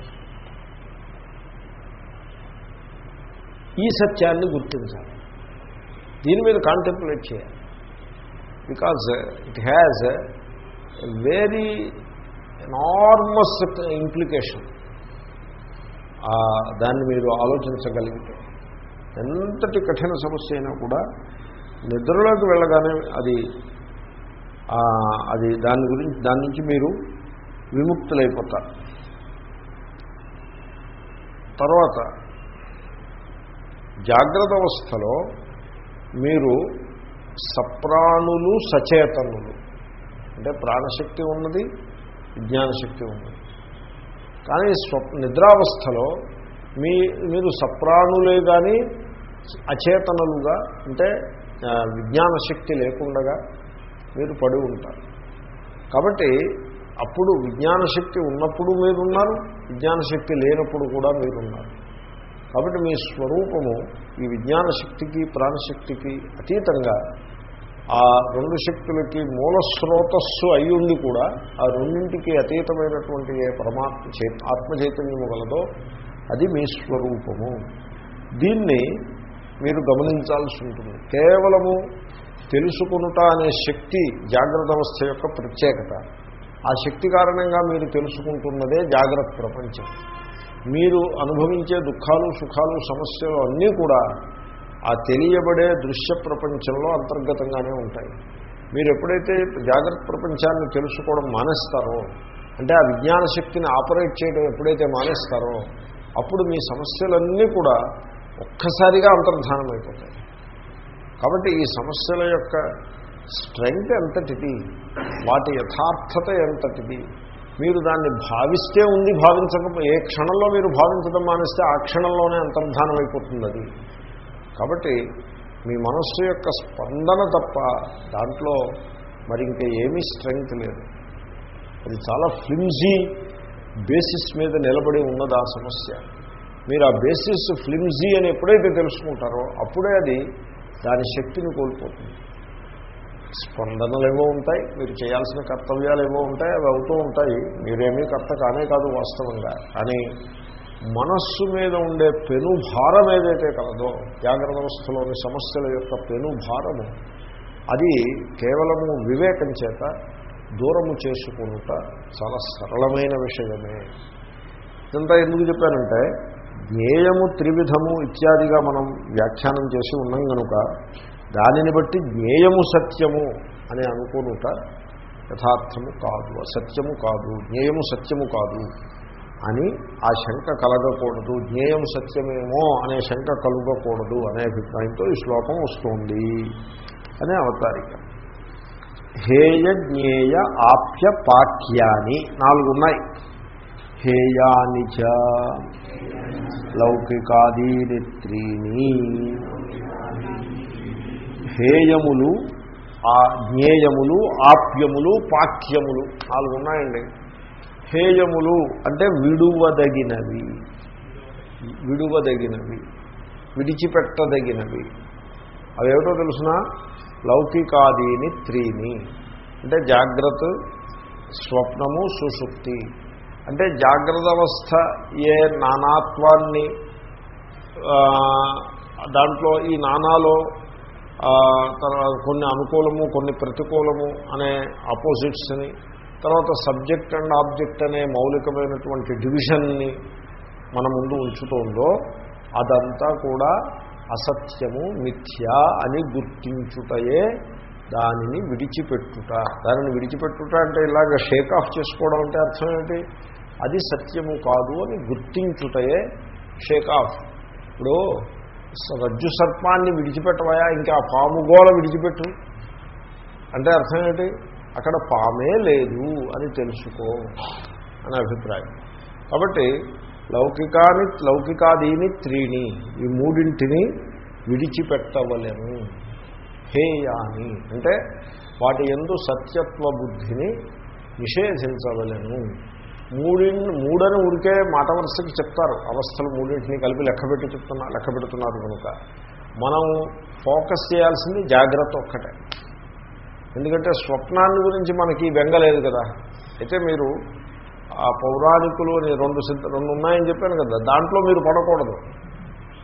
S1: ఈ సత్యాన్ని గుర్తించాలి. దీని మీద కాంటెంప్లేట్ చేయాలి. Because it has very enormous implication దాన్ని మీరు ఆలోచించగలిగితే ఎంతటి కఠిన సమస్య అయినా కూడా నిద్రలోకి వెళ్ళగానే అది అది దాని గురించి దాని నుంచి మీరు విముక్తులైపోతారు. తర్వాత జాగ్రత్త అవస్థలో మీరు సప్రాణులు సచేతనులు. అంటే ప్రాణశక్తి ఉన్నది విజ్ఞానశక్తి ఉన్నది. కానీ స్వ నిద్రావస్థలో మీ మీరు సప్రాణులే కానీ అచేతనులుగా అంటే విజ్ఞానశక్తి లేకుండగా మీరు పడి ఉంటారు. కాబట్టి అప్పుడు విజ్ఞాన శక్తి ఉన్నప్పుడు మీరున్నారు విజ్ఞాన శక్తి లేనప్పుడు కూడా మీరున్నారు. కాబట్టి మీ స్వరూపము ఈ విజ్ఞాన శక్తికి ప్రాణశక్తికి అతీతంగా ఆ రెండు శక్తులకి మూల స్రోతస్సు అయ్యుండి కూడా ఆ రెండింటికి అతీతమైనటువంటి ఏ పరమాత్మ చే ఆత్మ చైతన్యము గలదో అది మీ స్వరూపము. దీన్ని మీరు గమనించాల్సి ఉంటుంది. కేవలము తెలుసుకునుట అనే శక్తి జాగ్రత్త అవస్థ యొక్క ప్రత్యేకత. ఆ శక్తి కారణంగా మీరు తెలుసుకుంటున్నదే జాగ్రత్త ప్రపంచం. మీరు అనుభవించే దుఃఖాలు సుఖాలు సమస్యలు అన్నీ కూడా ఆ తెలియబడే దృశ్య ప్రపంచంలో అంతర్గతంగానే ఉంటాయి. మీరు ఎప్పుడైతే జాగ్రత్త ప్రపంచాన్ని తెలుసుకోవడం మానేస్తారో అంటే ఆ విజ్ఞాన శక్తిని ఆపరేట్ చేయడం ఎప్పుడైతే మానేస్తారో అప్పుడు మీ సమస్యలన్నీ కూడా ఒక్కసారిగా అంతర్ధానం అయిపోతాయి కాబట్టి ఈ సమస్యల యొక్క స్ట్రెంగ్త్ ఎంతటిది? వాటి యథార్థత ఎంతటిది? మీరు దాన్ని భావిస్తే ఉంది భావించకపో ఏ క్షణంలో మీరు భావించడం మానేస్తే ఆ క్షణంలోనే అంతర్ధానం అయిపోతుంది అది. కాబట్టి మీ మనస్సు యొక్క స్పందన తప్ప దాంట్లో మరి ఇంకా ఏమీ స్ట్రెంగ్త్ లేదు. అది చాలా ఫ్లిమ్జీ బేసిస్ మీద నిలబడి ఉన్నది ఆ సమస్య. మీరు ఆ బేసిస్ ఫ్లిమ్జీ అని ఎప్పుడైతే తెలుసుకుంటారో అప్పుడే అది దాని శక్తిని కోల్పోతుంది. స్పందనలు ఏవో ఉంటాయి మీరు చేయాల్సిన కర్తవ్యాలు ఏవో ఉంటాయి అవి అవుతూ ఉంటాయి. మీరేమీ కర్త కానే కాదు వాస్తవంగా. కానీ మనస్సు మీద ఉండే పెను భారం ఏదైతే కలదో జాగ్రత్త అవస్థలోని సమస్యల యొక్క పెను భారము అది కేవలము వివేకం చేత దూరము చేసుకుంట చాలా సరళమైన విషయమే. ఇదంతా ఎందుకు చెప్పానంటే జ్ఞేయము త్రివిధము ఇత్యాదిగా మనం వ్యాఖ్యానం చేసి ఉన్నాం కనుక దానిని బట్టి జ్ఞేయము సత్యము అని అనుకునుట యథార్థము కాదు అసత్యము కాదు జ్ఞేయము సత్యము కాదు అని ఆ శంక కలగకూడదు జ్ఞేయం సత్యమేమో అనే శంక కలుగకూడదు అనే అభిప్రాయంతో ఈ శ్లోకం వస్తుంది అనే అవతారిక. హేయ జ్ఞేయ ఆప్య పాఠ్యాని నాలుగు ఉన్నాయి హేయాని చ లౌకికాదీని త్రీని హేయములు ఆ జ్ఞేయములు ఆప్యములు పాఖ్యములు నాలుగు ఉన్నాయండి హేయములు అంటే విడువదగినవి. విడువదగినవి. విడిచిపెట్టదగినవి. అవేమిటో తెలుసిన? లౌకికాదీని త్రీని అంటే జాగ్రత్త స్వప్నము సుషుప్తి. అంటే జాగ్రత్త అవస్థ ఏ నానాత్వాన్ని దాంట్లో ఈ నానాలో తర్వాత కొన్ని అనుకూలము కొన్ని ప్రతికూలము అనే ఆపోజిట్స్ని తర్వాత సబ్జెక్ట్ అండ్ ఆబ్జెక్ట్ అనే మౌలికమైనటువంటి డివిజన్ని మన ముందు ఉంచుతోందో అదంతా కూడా అసత్యము మిథ్య అని గుర్తించుటయే దానిని విడిచిపెట్టుట. దానిని విడిచిపెట్టుట అంటే ఇలాగ షేక్ ఆఫ్ చేసుకోవడం అంటే అర్థం ఏంటి? అది సత్యము కాదు అని గుర్తించుటయే షేక్ ఆఫ్. ఇప్పుడు రజ్జు సర్పాన్ని విడిచిపెట్టవయా? ఇంకా పాము గోళ విడిచిపెట్టు. అంటే అర్థం ఏంటి? అక్కడ పామే లేదు అని తెలుసుకో అనే అభిప్రాయం. కాబట్టి లౌకికాని లౌకికాదీని త్రీని ఈ మూడింటిని విడిచిపెట్టవలేను. హేయాని అంటే వాటి ఎందు సత్యత్వ బుద్ధిని నిషేధించవలను. మూడి మూడని ఊరికే మాట వరుసకి చెప్తారు. అవస్థలు మూడింటిని కలిపి లెక్కబెట్టి చెప్తున్నా లెక్క పెడుతున్నారు కనుక. మనం ఫోకస్ చేయాల్సింది జాగ్రత్త ఒక్కటే. ఎందుకంటే స్వప్నాన్ని గురించి మనకి బెంగలేదు కదా. అయితే మీరు ఆ పౌరాణికులు అని రెండు సిద్ధ రెండు ఉన్నాయని చెప్పాను కదా. దాంట్లో మీరు పడకూడదు.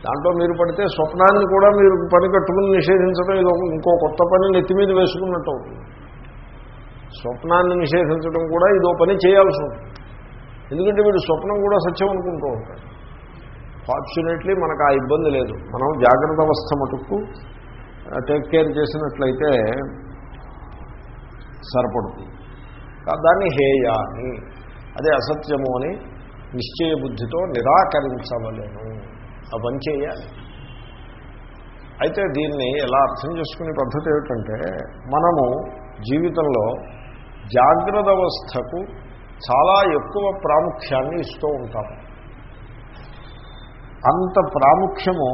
S1: దాంట్లో మీరు పడితే స్వప్నాన్ని కూడా మీరు పని కట్టుకుని నిషేధించడం ఇది ఇంకో కొత్త పని నెత్తి మీద వేసుకున్నట్టు అవుతుంది. స్వప్నాన్ని నిషేధించడం కూడా ఇదో పని చేయాల్సి ఉంటుంది. ఎందుకంటే వీడు స్వప్నం కూడా సత్యం అనుకుంటూ ఉంటాడు. ఫార్చునేట్లీ మనకు ఆ ఇబ్బంది లేదు. మనం జాగ్రత్త అవస్థ మటుకు టేక్ కేర్ చేసినట్లయితే సరిపడుతుంది. దాన్ని హేయాని అదే అసత్యము అని నిశ్చయ బుద్ధితో నిరాకరించవలేను. ఆ పని చేయాలి. అయితే దీన్ని ఎలా అర్థం చేసుకునే పద్ధతి ఏమిటంటే మనము జీవితంలో జాగ్రత్త అవస్థకు చాలా ఎక్కువ ప్రాముఖ్యాన్ని ఇస్తూ ఉంటాము అంత ప్రాముఖ్యము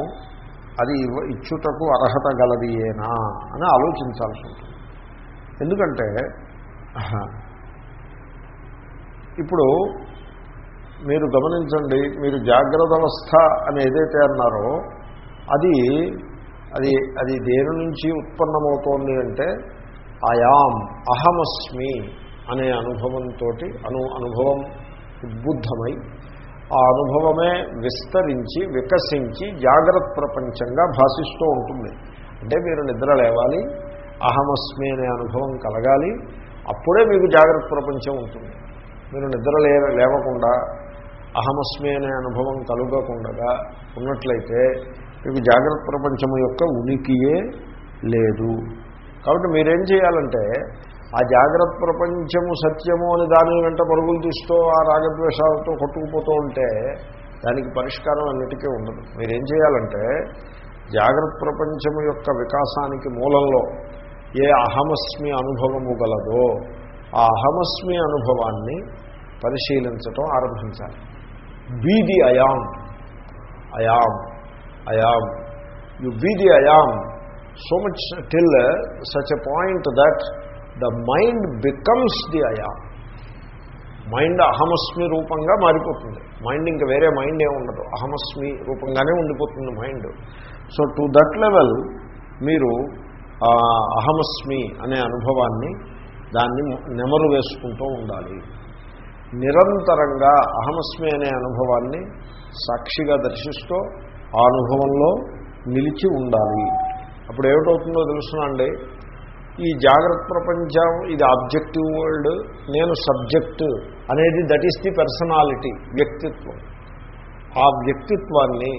S1: అది ఇచ్చుటకు అర్హత గలదియేనా అని ఆలోచించాల్సి ఉంటుంది. ఎందుకంటే ఇప్పుడు మీరు గమనించండి మీరు జాగ్రత్త అవస్థ అని ఏదైతే అన్నారో అది అది అది దేని నుంచి ఉత్పన్నమవుతోంది అంటే అయాం అహమస్మి అనే అనుభవంతో అను అనుభవం ఉద్బుద్ధమై ఆ అనుభవమే విస్తరించి వికసించి జాగ్రత్త ప్రపంచంగా భాషిస్తూ ఉంటుంది. అంటే మీరు నిద్ర లేవాలి అహమస్మి అనే అనుభవం కలగాలి అప్పుడే మీకు జాగ్రత్త ప్రపంచం ఉంటుంది. మీరు నిద్ర లే లేవకుండా అహమస్మి అనే అనుభవం కలుగకుండా ఉన్నట్లయితే మీకు జాగ్రత్త ప్రపంచం యొక్క ఉనికియే లేదు. కాబట్టి మీరేం చేయాలంటే ఆ జాగ్రత్త ప్రపంచము సత్యము అని దాని వెంట పరుగులు తీస్తూ ఆ రాగద్వేషాలతో కొట్టుకుపోతూ ఉంటే దానికి పరిష్కారం అన్నిటికీ ఉండదు. మీరేం చేయాలంటే జాగ్రత్త ప్రపంచము యొక్క వికాసానికి మూలంలో ఏ అహమస్మి అనుభవము గలదో ఆ అహమస్మి అనుభవాన్ని పరిశీలించటం ఆరంభించాలి. Be the I am I am I am. You be the I am. So much till such a point that the mind becomes the I am. Mind అహమస్మి రూపంగా మారిపోతుంది. మైండ్ ఇంకా వేరే మైండ్ ఏమి ఉండదు. అహమస్మి రూపంగానే ఉండిపోతుంది mind. So to that level మీరు ఆ అహమస్మి అనే అనుభవాన్ని దాన్ని నెమరు వేసుకుంటూ ఉండాలి. నిరంతరంగా అహమస్మి అనే అనుభవాన్ని సాక్షిగా దర్శిస్తూ ఆ అనుభవంలో నిలిచి ఉండాలి. అప్పుడు ఏమిటవుతుందో తెలుసునండి ఈ జాగ్రత్త ప్రపంచం ఇది ఆబ్జెక్టివ్ వరల్డ్ నేను సబ్జెక్టు అనేది దట్ ఈస్ ది పర్సనాలిటీ వ్యక్తిత్వం. ఆ వ్యక్తిత్వాన్ని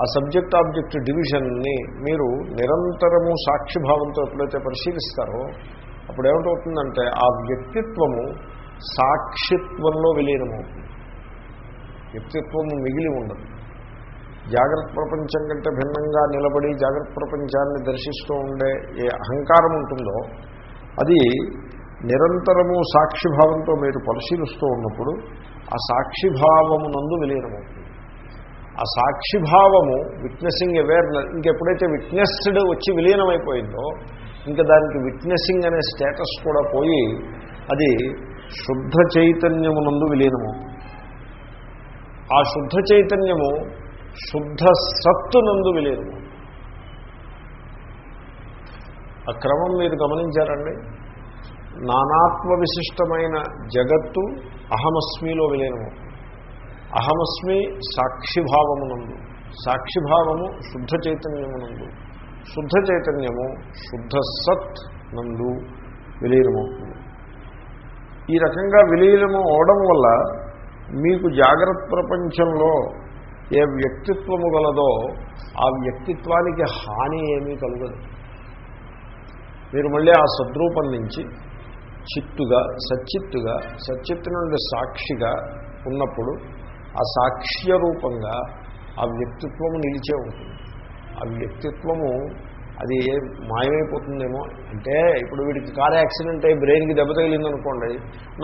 S1: ఆ సబ్జెక్ట్ ఆబ్జెక్ట్ డివిజన్ని మీరు నిరంతరము సాక్షిభావంతో ఎప్పుడైతే పరిశీలిస్తారో అప్పుడు ఏమిటవుతుందంటే ఆ వ్యక్తిత్వము సాక్షిత్వంలో విలీనమవుతుంది. వ్యక్తిత్వము మిగిలి ఉండదు. జాగ్రత్త ప్రపంచం కంటే భిన్నంగా నిలబడి జాగ్రత్త ప్రపంచాన్ని దర్శిస్తూ ఉండే ఏ అహంకారం ఉంటుందో అది నిరంతరము సాక్షిభావంతో మీరు పరిశీలిస్తూ ఉన్నప్పుడు ఆ సాక్షిభావమునందు విలీనమవుతుంది. ఆ సాక్షిభావము విట్నెసింగ్ అవేర్నెస్ ఇంకెప్పుడైతే విట్నెస్డ్ వచ్చి విలీనమైపోయిందో ఇంకా దానికి విట్నెసింగ్ అనే స్టేటస్ కూడా పోయి అది శుద్ధ చైతన్యమునందు విలీనమవుతుంది. ఆ శుద్ధ చైతన్యము శుద్ధ సత్తునందు విలీనము ఆ క్రమం మీరు గమనించారండి? నానాత్మ విశిష్టమైన జగత్తు అహమస్మిలో విలీనము. అహమస్మి సాక్షిభావమునందు సాక్షిభావము శుద్ధ చైతన్యమునందు శుద్ధ చైతన్యము శుద్ధ సత్ నందు విలీనమవుతుంది ఈ రకంగా విలీనము అవడం వల్ల మీకు జాగ్రత్త ప్రపంచంలో ఏ వ్యక్తిత్వము గలదో ఆ వ్యక్తిత్వానికి హాని ఏమీ కలగదు. మీరు మళ్ళీ ఆ సద్రూపం నుంచి చిత్తుగా సచ్చిత్తుగా సచ్చిత్తు నుండి సాక్షిగా ఉన్నప్పుడు ఆ సాక్ష్య రూపంగా ఆ వ్యక్తిత్వము నిలిచే ఉంటుంది. ఆ వ్యక్తిత్వము అది మాయమైపోతుందేమో అంటే ఇప్పుడు వీడికి కార్ యాక్సిడెంట్ అయ్యి బ్రెయిన్కి దెబ్బ తగిలిందనుకోండి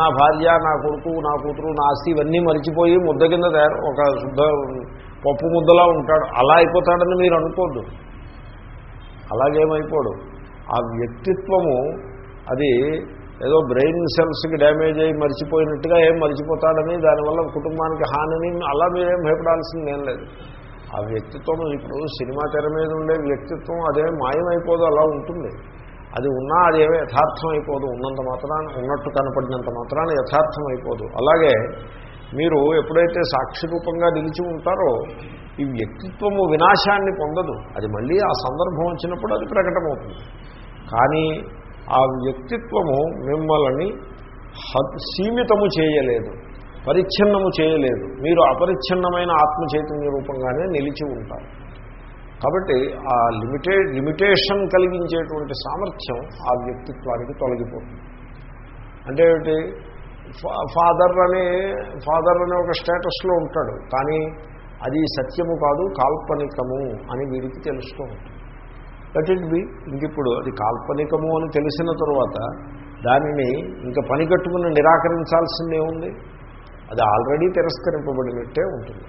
S1: నా భార్య నా కొడుకు నా కూతురు నా ఆస్తి ఇవన్నీ మరిచిపోయి ముద్ద కింద ఒక శుద్ధ పప్పు ముద్దలా ఉంటాడు. అలా అయిపోతాడని మీరు అనుకోద్దు. అలాగేమైపోడు. ఆ వ్యక్తిత్వము అది ఏదో బ్రెయిన్ సెల్స్కి డ్యామేజ్ అయ్యి మర్చిపోయినట్టుగా ఏం మర్చిపోతాడని దానివల్ల కుటుంబానికి హానిని అలా మీరేం భయపడాల్సిందేం లేదు. ఆ వ్యక్తిత్వం ఇప్పుడు సినిమా తెర మీద ఉండే వ్యక్తిత్వం అదే మాయమైపోదు అలా ఉంటుంది. అది ఉన్నా అదేమీ యథార్థం అయిపోదు ఉన్నంత మాత్రాన ఉన్నట్టు కనపడినంత మాత్రాన యథార్థం అయిపోదు అలాగే మీరు ఎప్పుడైతే సాక్షి రూపంగా నిలిచి ఉంటారో ఈ వ్యక్తిత్వము వినాశాన్ని పొందదు. అది మళ్ళీ ఆ సందర్భం వచ్చినప్పుడు అది ప్రకటమవుతుంది. కానీ ఆ వ్యక్తిత్వము మిమ్మల్ని సీమితము చేయలేదు. పరిచ్ఛిన్నము చేయలేదు. మీరు అపరిచ్ఛిన్నమైన ఆత్మ చైతన్య రూపంగానే నిలిచి ఉంటారు. కాబట్టి ఆ లిమిటే లిమిటేషన్ కలిగించేటువంటి సామర్థ్యం ఆ వ్యక్తిత్వానికి తొలగిపోతుంది. అంటే ఏమిటి? ఫాదర్ అనే ఫాదర్ అనే ఒక స్టేటస్లో ఉంటాడు. కానీ అది సత్యము కాదు కాల్పనికము అని వీరికి తెలుస్తూ ఉంటుంది. దట్ ఇట్ బి ఇంకిప్పుడు అది కాల్పనికము అని తెలిసిన తరువాత దానిని ఇంకా పని కట్టుకుని నిరాకరించాల్సిందే ఉంది అది ఆల్రెడీ తిరస్కరింపబడినట్టే ఉంటుంది.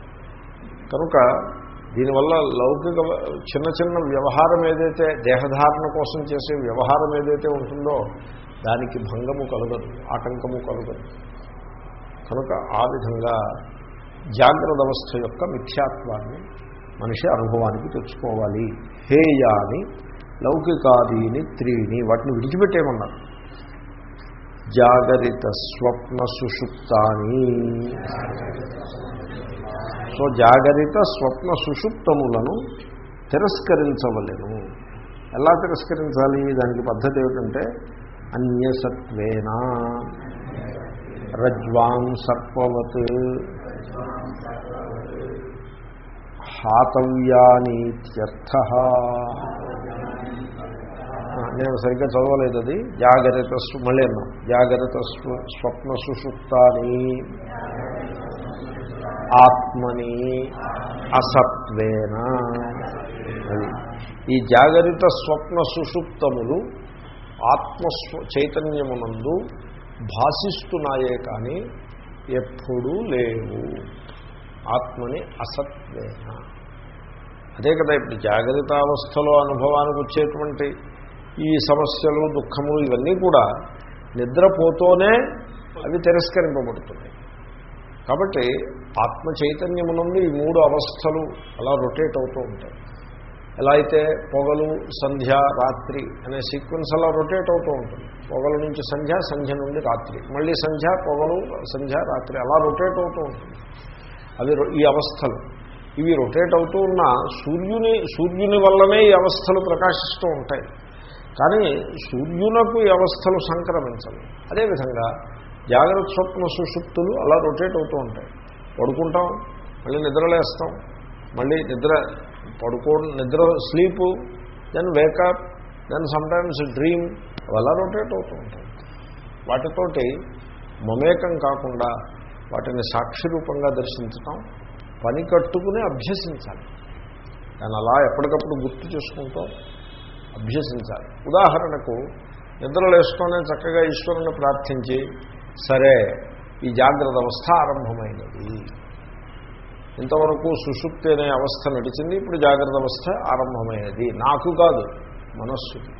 S1: కనుక దీనివల్ల లౌకిక చిన్న చిన్న వ్యవహారం ఏదైతే దేహధారణ కోసం చేసే వ్యవహారం ఏదైతే ఉంటుందో దానికి భంగము కలగదు ఆటంకము కలగదు. కనుక ఆ విధంగా జాగ్రత్త అవస్థ యొక్క మిథ్యాత్వాన్ని మనిషి అనుభవానికి తెచ్చుకోవాలి. హేయాని లౌకికాదీని త్రీని వాటిని విడిచిపెట్టేమన్నారు జాగరిత స్వప్న సుషుప్తాని సో జాగరిత స్వప్న సుషుప్తములను తిరస్కరించవలను. ఎలా తిరస్కరించాలి? దానికి పద్ధతి ఏమిటంటే అన్యసత్వేన. రజ్వాం సర్పవత్. హాతవ్యానీత్యర్థ. నేను సరిగ్గా చదవలేదు అది. జాగ్రత్త మళ్ళీ అన్నాం. జాగ్రత్త స్వప్న సుషుప్తాని. ఆత్మని అసత్వేన. అది. ఈ జాగరిత స్వప్న సుషుప్తములు ఆత్మస్వ చైతన్యమునందు భాషిస్తున్నాయే కానీ ఎప్పుడూ లేవు. ఆత్మని అసత్వేన. అదే కదా ఇప్పుడు జాగ్రత్త అవస్థలో అనుభవానికి వచ్చేటువంటి ఈ సమస్యలు దుఃఖము ఇవన్నీ కూడా నిద్రపోతూనే అవి తిరస్కరింపబడుతున్నాయి. కాబట్టి ఆత్మ నుండి ఈ మూడు అవస్థలు అలా రొటేట్ అవుతూ ఉంటాయి. ఎలా అయితే పొగలు సంధ్య రాత్రి అనే సీక్వెన్స్ అలా రొటేట్ అవుతూ ఉంటుంది. పొగల నుంచి సంధ్య సంధ్య నుండి రాత్రి. మళ్ళీ సంధ్య పొగలు సంధ్య రాత్రి అలా రొటేట్ అవుతూ ఉంటుంది. అవి రొ- ఈ అవస్థలు. ఇవి రొటేట్ అవుతూ ఉన్న సూర్యుని సూర్యుని వల్లనే ఈ అవస్థలు ప్రకాశిస్తూ ఉంటాయి. కానీ సూర్యునకు ఈ అవస్థలు సంక్రమించవు. అదేవిధంగా జాగ్రత్త స్వప్న సుషుప్తులు అలా రొటేట్ అవుతూ ఉంటాయి. పడుకుంటాం మళ్ళీ నిద్రలేస్తాం మళ్ళీ నిద్ర పడుకో నిద్ర sleep then wake up then sometimes dream అలా రొటేట్ అవుతూ ఉంటాయి. వాటితోటి మమేకం కాకుండా వాటిని సాక్షి రూపంగా దర్శించటం పని కట్టుకుని అభ్యసించాలి. దాన్ని అలా ఎప్పటికప్పుడు గుర్తు చేసుకుంటాం అభ్యసించాలి. ఉదాహరణకు నిద్రలేస్తూనే చక్కగా ఈశ్వరుని ప్రార్థించి సరే ఈ జాగ్రత్త అవస్థ ఆరంభమైనది. ఇంతవరకు సుషుప్తి అనే అవస్థ నడిచింది ఇప్పుడు జాగ్రత్త అవస్థ ఆరంభమైనది. నాకు కాదు మనస్సుకి.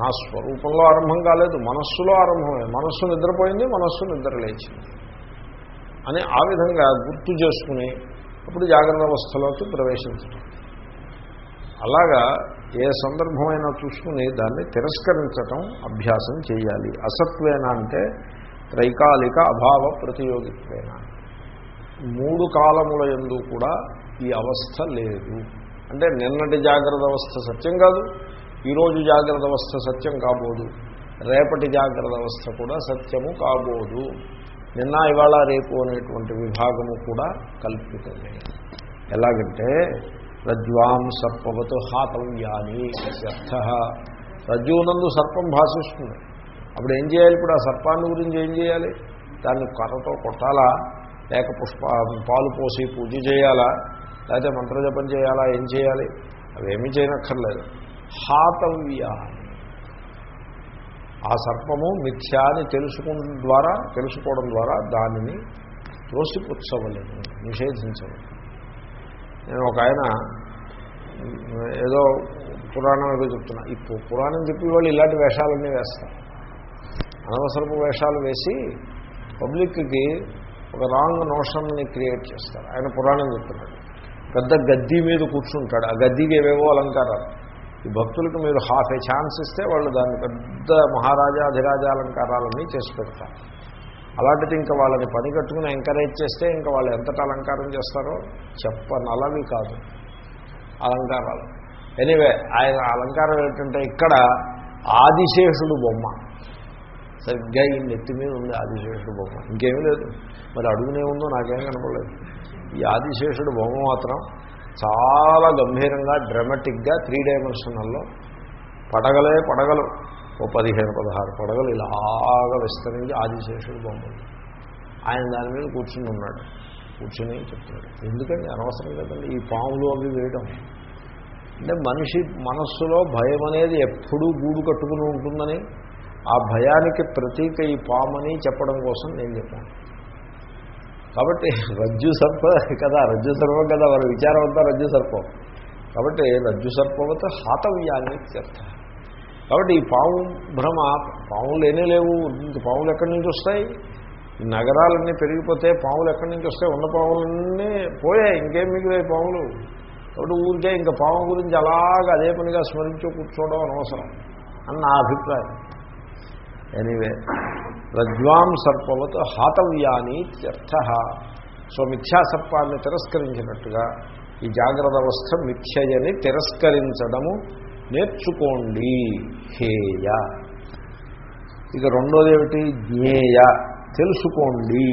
S1: నా స్వరూపంలో ఆరంభం కాలేదు మనస్సులో ఆరంభమైంది. మనస్సు నిద్రపోయింది మనస్సు నిద్ర లేచింది అని ఆ విధంగా గుర్తు చేసుకుని అప్పుడు జాగ్రత్త అవస్థలోకి ప్రవేశించడం అలాగా ఏ సందర్భమైనా చూసుకుని దాన్ని తిరస్కరించటం అభ్యాసం చేయాలి. అసత్వేన అంటే త్రైకాలిక అభావ ప్రతియోగిత్వేన? మూడు కాలముల ఎందు కూడా ఈ అవస్థ లేదు. అంటే నిన్నటి జాగ్రత్త అవస్థ సత్యం కాదు ఈరోజు జాగ్రత్త అవస్థ సత్యం కాబోదు రేపటి జాగ్రత్త అవస్థ కూడా సత్యము కాబోదు. నిన్న ఇవాళ రేపు అనేటువంటి విభాగము కూడా కల్పితమే. ఎలాగంటే రజ్వాం సర్పవతు హాతవ్యాని అర్థ రజ్జువునందు సర్పం భాషిస్తుంది అప్పుడు ఏం చేయాలి ఇప్పుడు ఆ సర్పాన్ని గురించి ఏం చేయాలి? దాన్ని కర్రతో కొట్టాలా? లేక పుష్ప పాలు పోసి పూజ చేయాలా? లేకపోతే మంత్రజపం చేయాలా? ఏం చేయాలి? అవేమీ చేయనక్కర్లేదు. హాతవ్యాని. ఆ సర్పము మిథ్యా అని తెలుసుకోవడం ద్వారా తెలుసుకోవడం ద్వారా దానిని త్రోసిపుచ్చవలేదు నిషేధించవలేము. నేను ఒక ఆయన ఏదో పురాణం ఏదో చెప్తున్నా. ఇప్పుడు పురాణం చెప్పి వాళ్ళు ఇలాంటి వేషాలన్నీ వేస్తారు. అనవసరపు వేషాలు వేసి పబ్లిక్కి ఒక రాంగ్ నోషన్ని క్రియేట్ చేస్తారు. ఆయన పురాణం చెప్తున్నాడు. పెద్ద గద్దీ మీద కూర్చుంటాడు. ఆ గద్దీకి ఏవేవో అలంకారాలు. ఈ భక్తులకు మీరు హాఫ్ ఏ ఛాన్స్ ఇస్తే వాళ్ళు దాన్ని పెద్ద మహారాజా అధిరాజా అలంకారాలన్నీ చేసి పెడతారు. అలాంటిది ఇంకా వాళ్ళని పని కట్టుకుని ఎంకరేజ్ చేస్తే ఇంకా వాళ్ళు ఎంతటి అలంకారం చేస్తారో చెప్పనలవి కాదు. అలంకారాలు. ఎనీవే ఆయన అలంకారం ఏంటంటే ఇక్కడ ఆదిశేషుడు బొమ్మ. సరిగ్గా ఈ నెత్తి మీద ఉంది ఆదిశేషుడు బొమ్మ. ఇంకేమీ లేదు. మరి అడుగునే ఉందో నాకేం కనపడలేదు. ఈ ఆదిశేషుడు బొమ్మ మాత్రం చాలా గంభీరంగా డ్రమాటిక్గా త్రీ డైమెన్షనల్లో పడగలే పడగలు. ఓ పదిహేను పదహారు పడగలు ఇలాగా విస్తరించి ఆదిశేషుడు బొమ్మలు ఆయన దాని మీద కూర్చుని ఉన్నాడు. కూర్చుని చెప్తున్నాడు. ఎందుకండి అనవసరం కదండి. ఈ పాములు అవి వేయడం. అంటే మనిషి మనస్సులో భయం అనేది ఎప్పుడూ గూడు కట్టుకుని ఉంటుందని ఆ భయానికి ప్రతీక ఈ పామని చెప్పడం కోసం నేను చెప్పాను. కాబట్టి రజ్జు సర్ప కదా రజ్జు సర్పం కదా వారి విచారం అంతా రజ్జు సర్పం. కాబట్టి రజ్జు సర్పవత హాతవ్యాన్ని చెప్తారు కాబట్టి ఈ పాము భ్రమ పాములు లేనే లేవు. ఇంక పాములు ఎక్కడి నుంచి వస్తాయి? నగరాలన్నీ పెరిగిపోతే పాములు ఎక్కడి నుంచి వస్తాయి? ఉన్న పాములన్నీ పోయాయి. ఇంకేం మిగిలాయి పాములు? కాబట్టి ఊరికే ఇంకా పాము గురించి అలాగ అదే పనిగా స్మరించు కూర్చోవడం అనవసరం అని నా అభిప్రాయం. ఎనీవే రజ్వాం సర్పవత్ హాతవ్యాని త్యర్థ. సో మిథ్యాసర్పాన్ని తిరస్కరించినట్టుగా ఈ జాగ్రత్త అవస్థ మిథ్యయని తిరస్కరించడము నేర్చుకోండి. హేయ ఇక రెండోది ఏమిటి జ్ఞేయ. తెలుసుకోండి.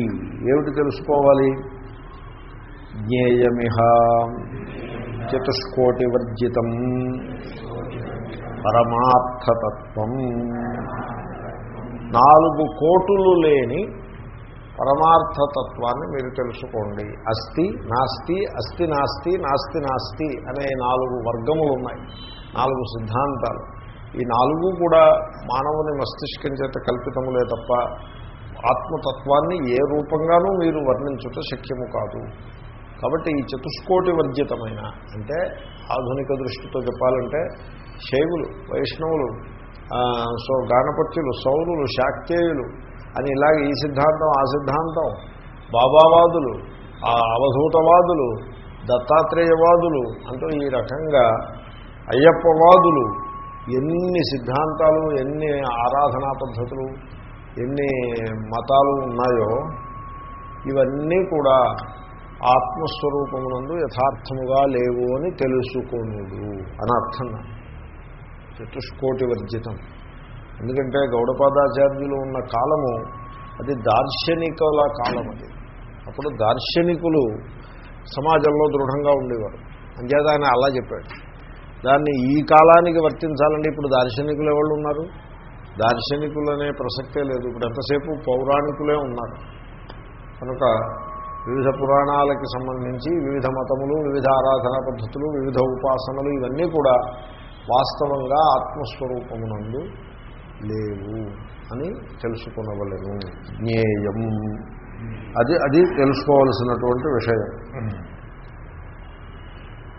S1: ఏమిటి తెలుసుకోవాలి? జ్ఞేయమిహ. చతుష్కోటి వర్జితం పరమార్థతత్వం. నాలుగు కోటులు లేని పరమార్థతత్వాన్ని మీరు తెలుసుకోండి. అస్థి నాస్తి అస్థి నాస్తి నాస్తి నాస్తి అనే నాలుగు వర్గములు ఉన్నాయి నాలుగు సిద్ధాంతాలు. ఈ నాలుగు కూడా మానవుని మస్తిష్కం చేత కల్పితములే తప్ప ఆత్మతత్వాన్ని ఏ రూపంగానూ మీరు వర్ణించుట శక్యము కాదు. కాబట్టి ఈ చతుష్కోటి వర్జితమైన అంటే ఆధునిక దృష్టితో చెప్పాలంటే శైవులు వైష్ణవులు సో గాణపత్యులు సౌరులు శాక్తేయులు అని ఇలాగ ఈ సిద్ధాంతం ఆ సిద్ధాంతం బాబావాదులు ఆ అవధూతవాదులు దత్తాత్రేయవాదులు అంటూ ఈ రకంగా అయ్యప్పవాదులు ఎన్ని సిద్ధాంతాలు ఎన్ని ఆరాధనా పద్ధతులు ఎన్ని మతాలు ఉన్నాయో ఇవన్నీ కూడా ఆత్మస్వరూపమునందు యథార్థముగా లేవు అని తెలుసుకొనుడు అని అర్థం. చతుష్కోటి వర్జితం ఎందుకంటే గౌడపాదాచార్యులు ఉన్న కాలము అది దార్శనికుల కాలం అది. అప్పుడు దార్శనికులు సమాజంలో దృఢంగా ఉండేవారు. అంచేత ఆయన అలా చెప్పాడు. దాన్ని ఈ కాలానికి వర్తించాలంటే ఇప్పుడు దార్శనికులు ఎవరు ఉన్నారు? దార్శనికులు అనే ప్రసక్తే లేదు. ఇప్పుడు ఎంతసేపు పౌరాణికులే ఉన్నారు? కనుక వివిధ పురాణాలకి సంబంధించి వివిధ మతములు వివిధ ఆరాధనా పద్ధతులు వివిధ ఉపాసనలు ఇవన్నీ కూడా వాస్తవంగా ఆత్మస్వరూపమునందు లేవు అని తెలుసుకునవలను. జ్ఞేయం. అది అది తెలుసుకోవలసినటువంటి విషయం.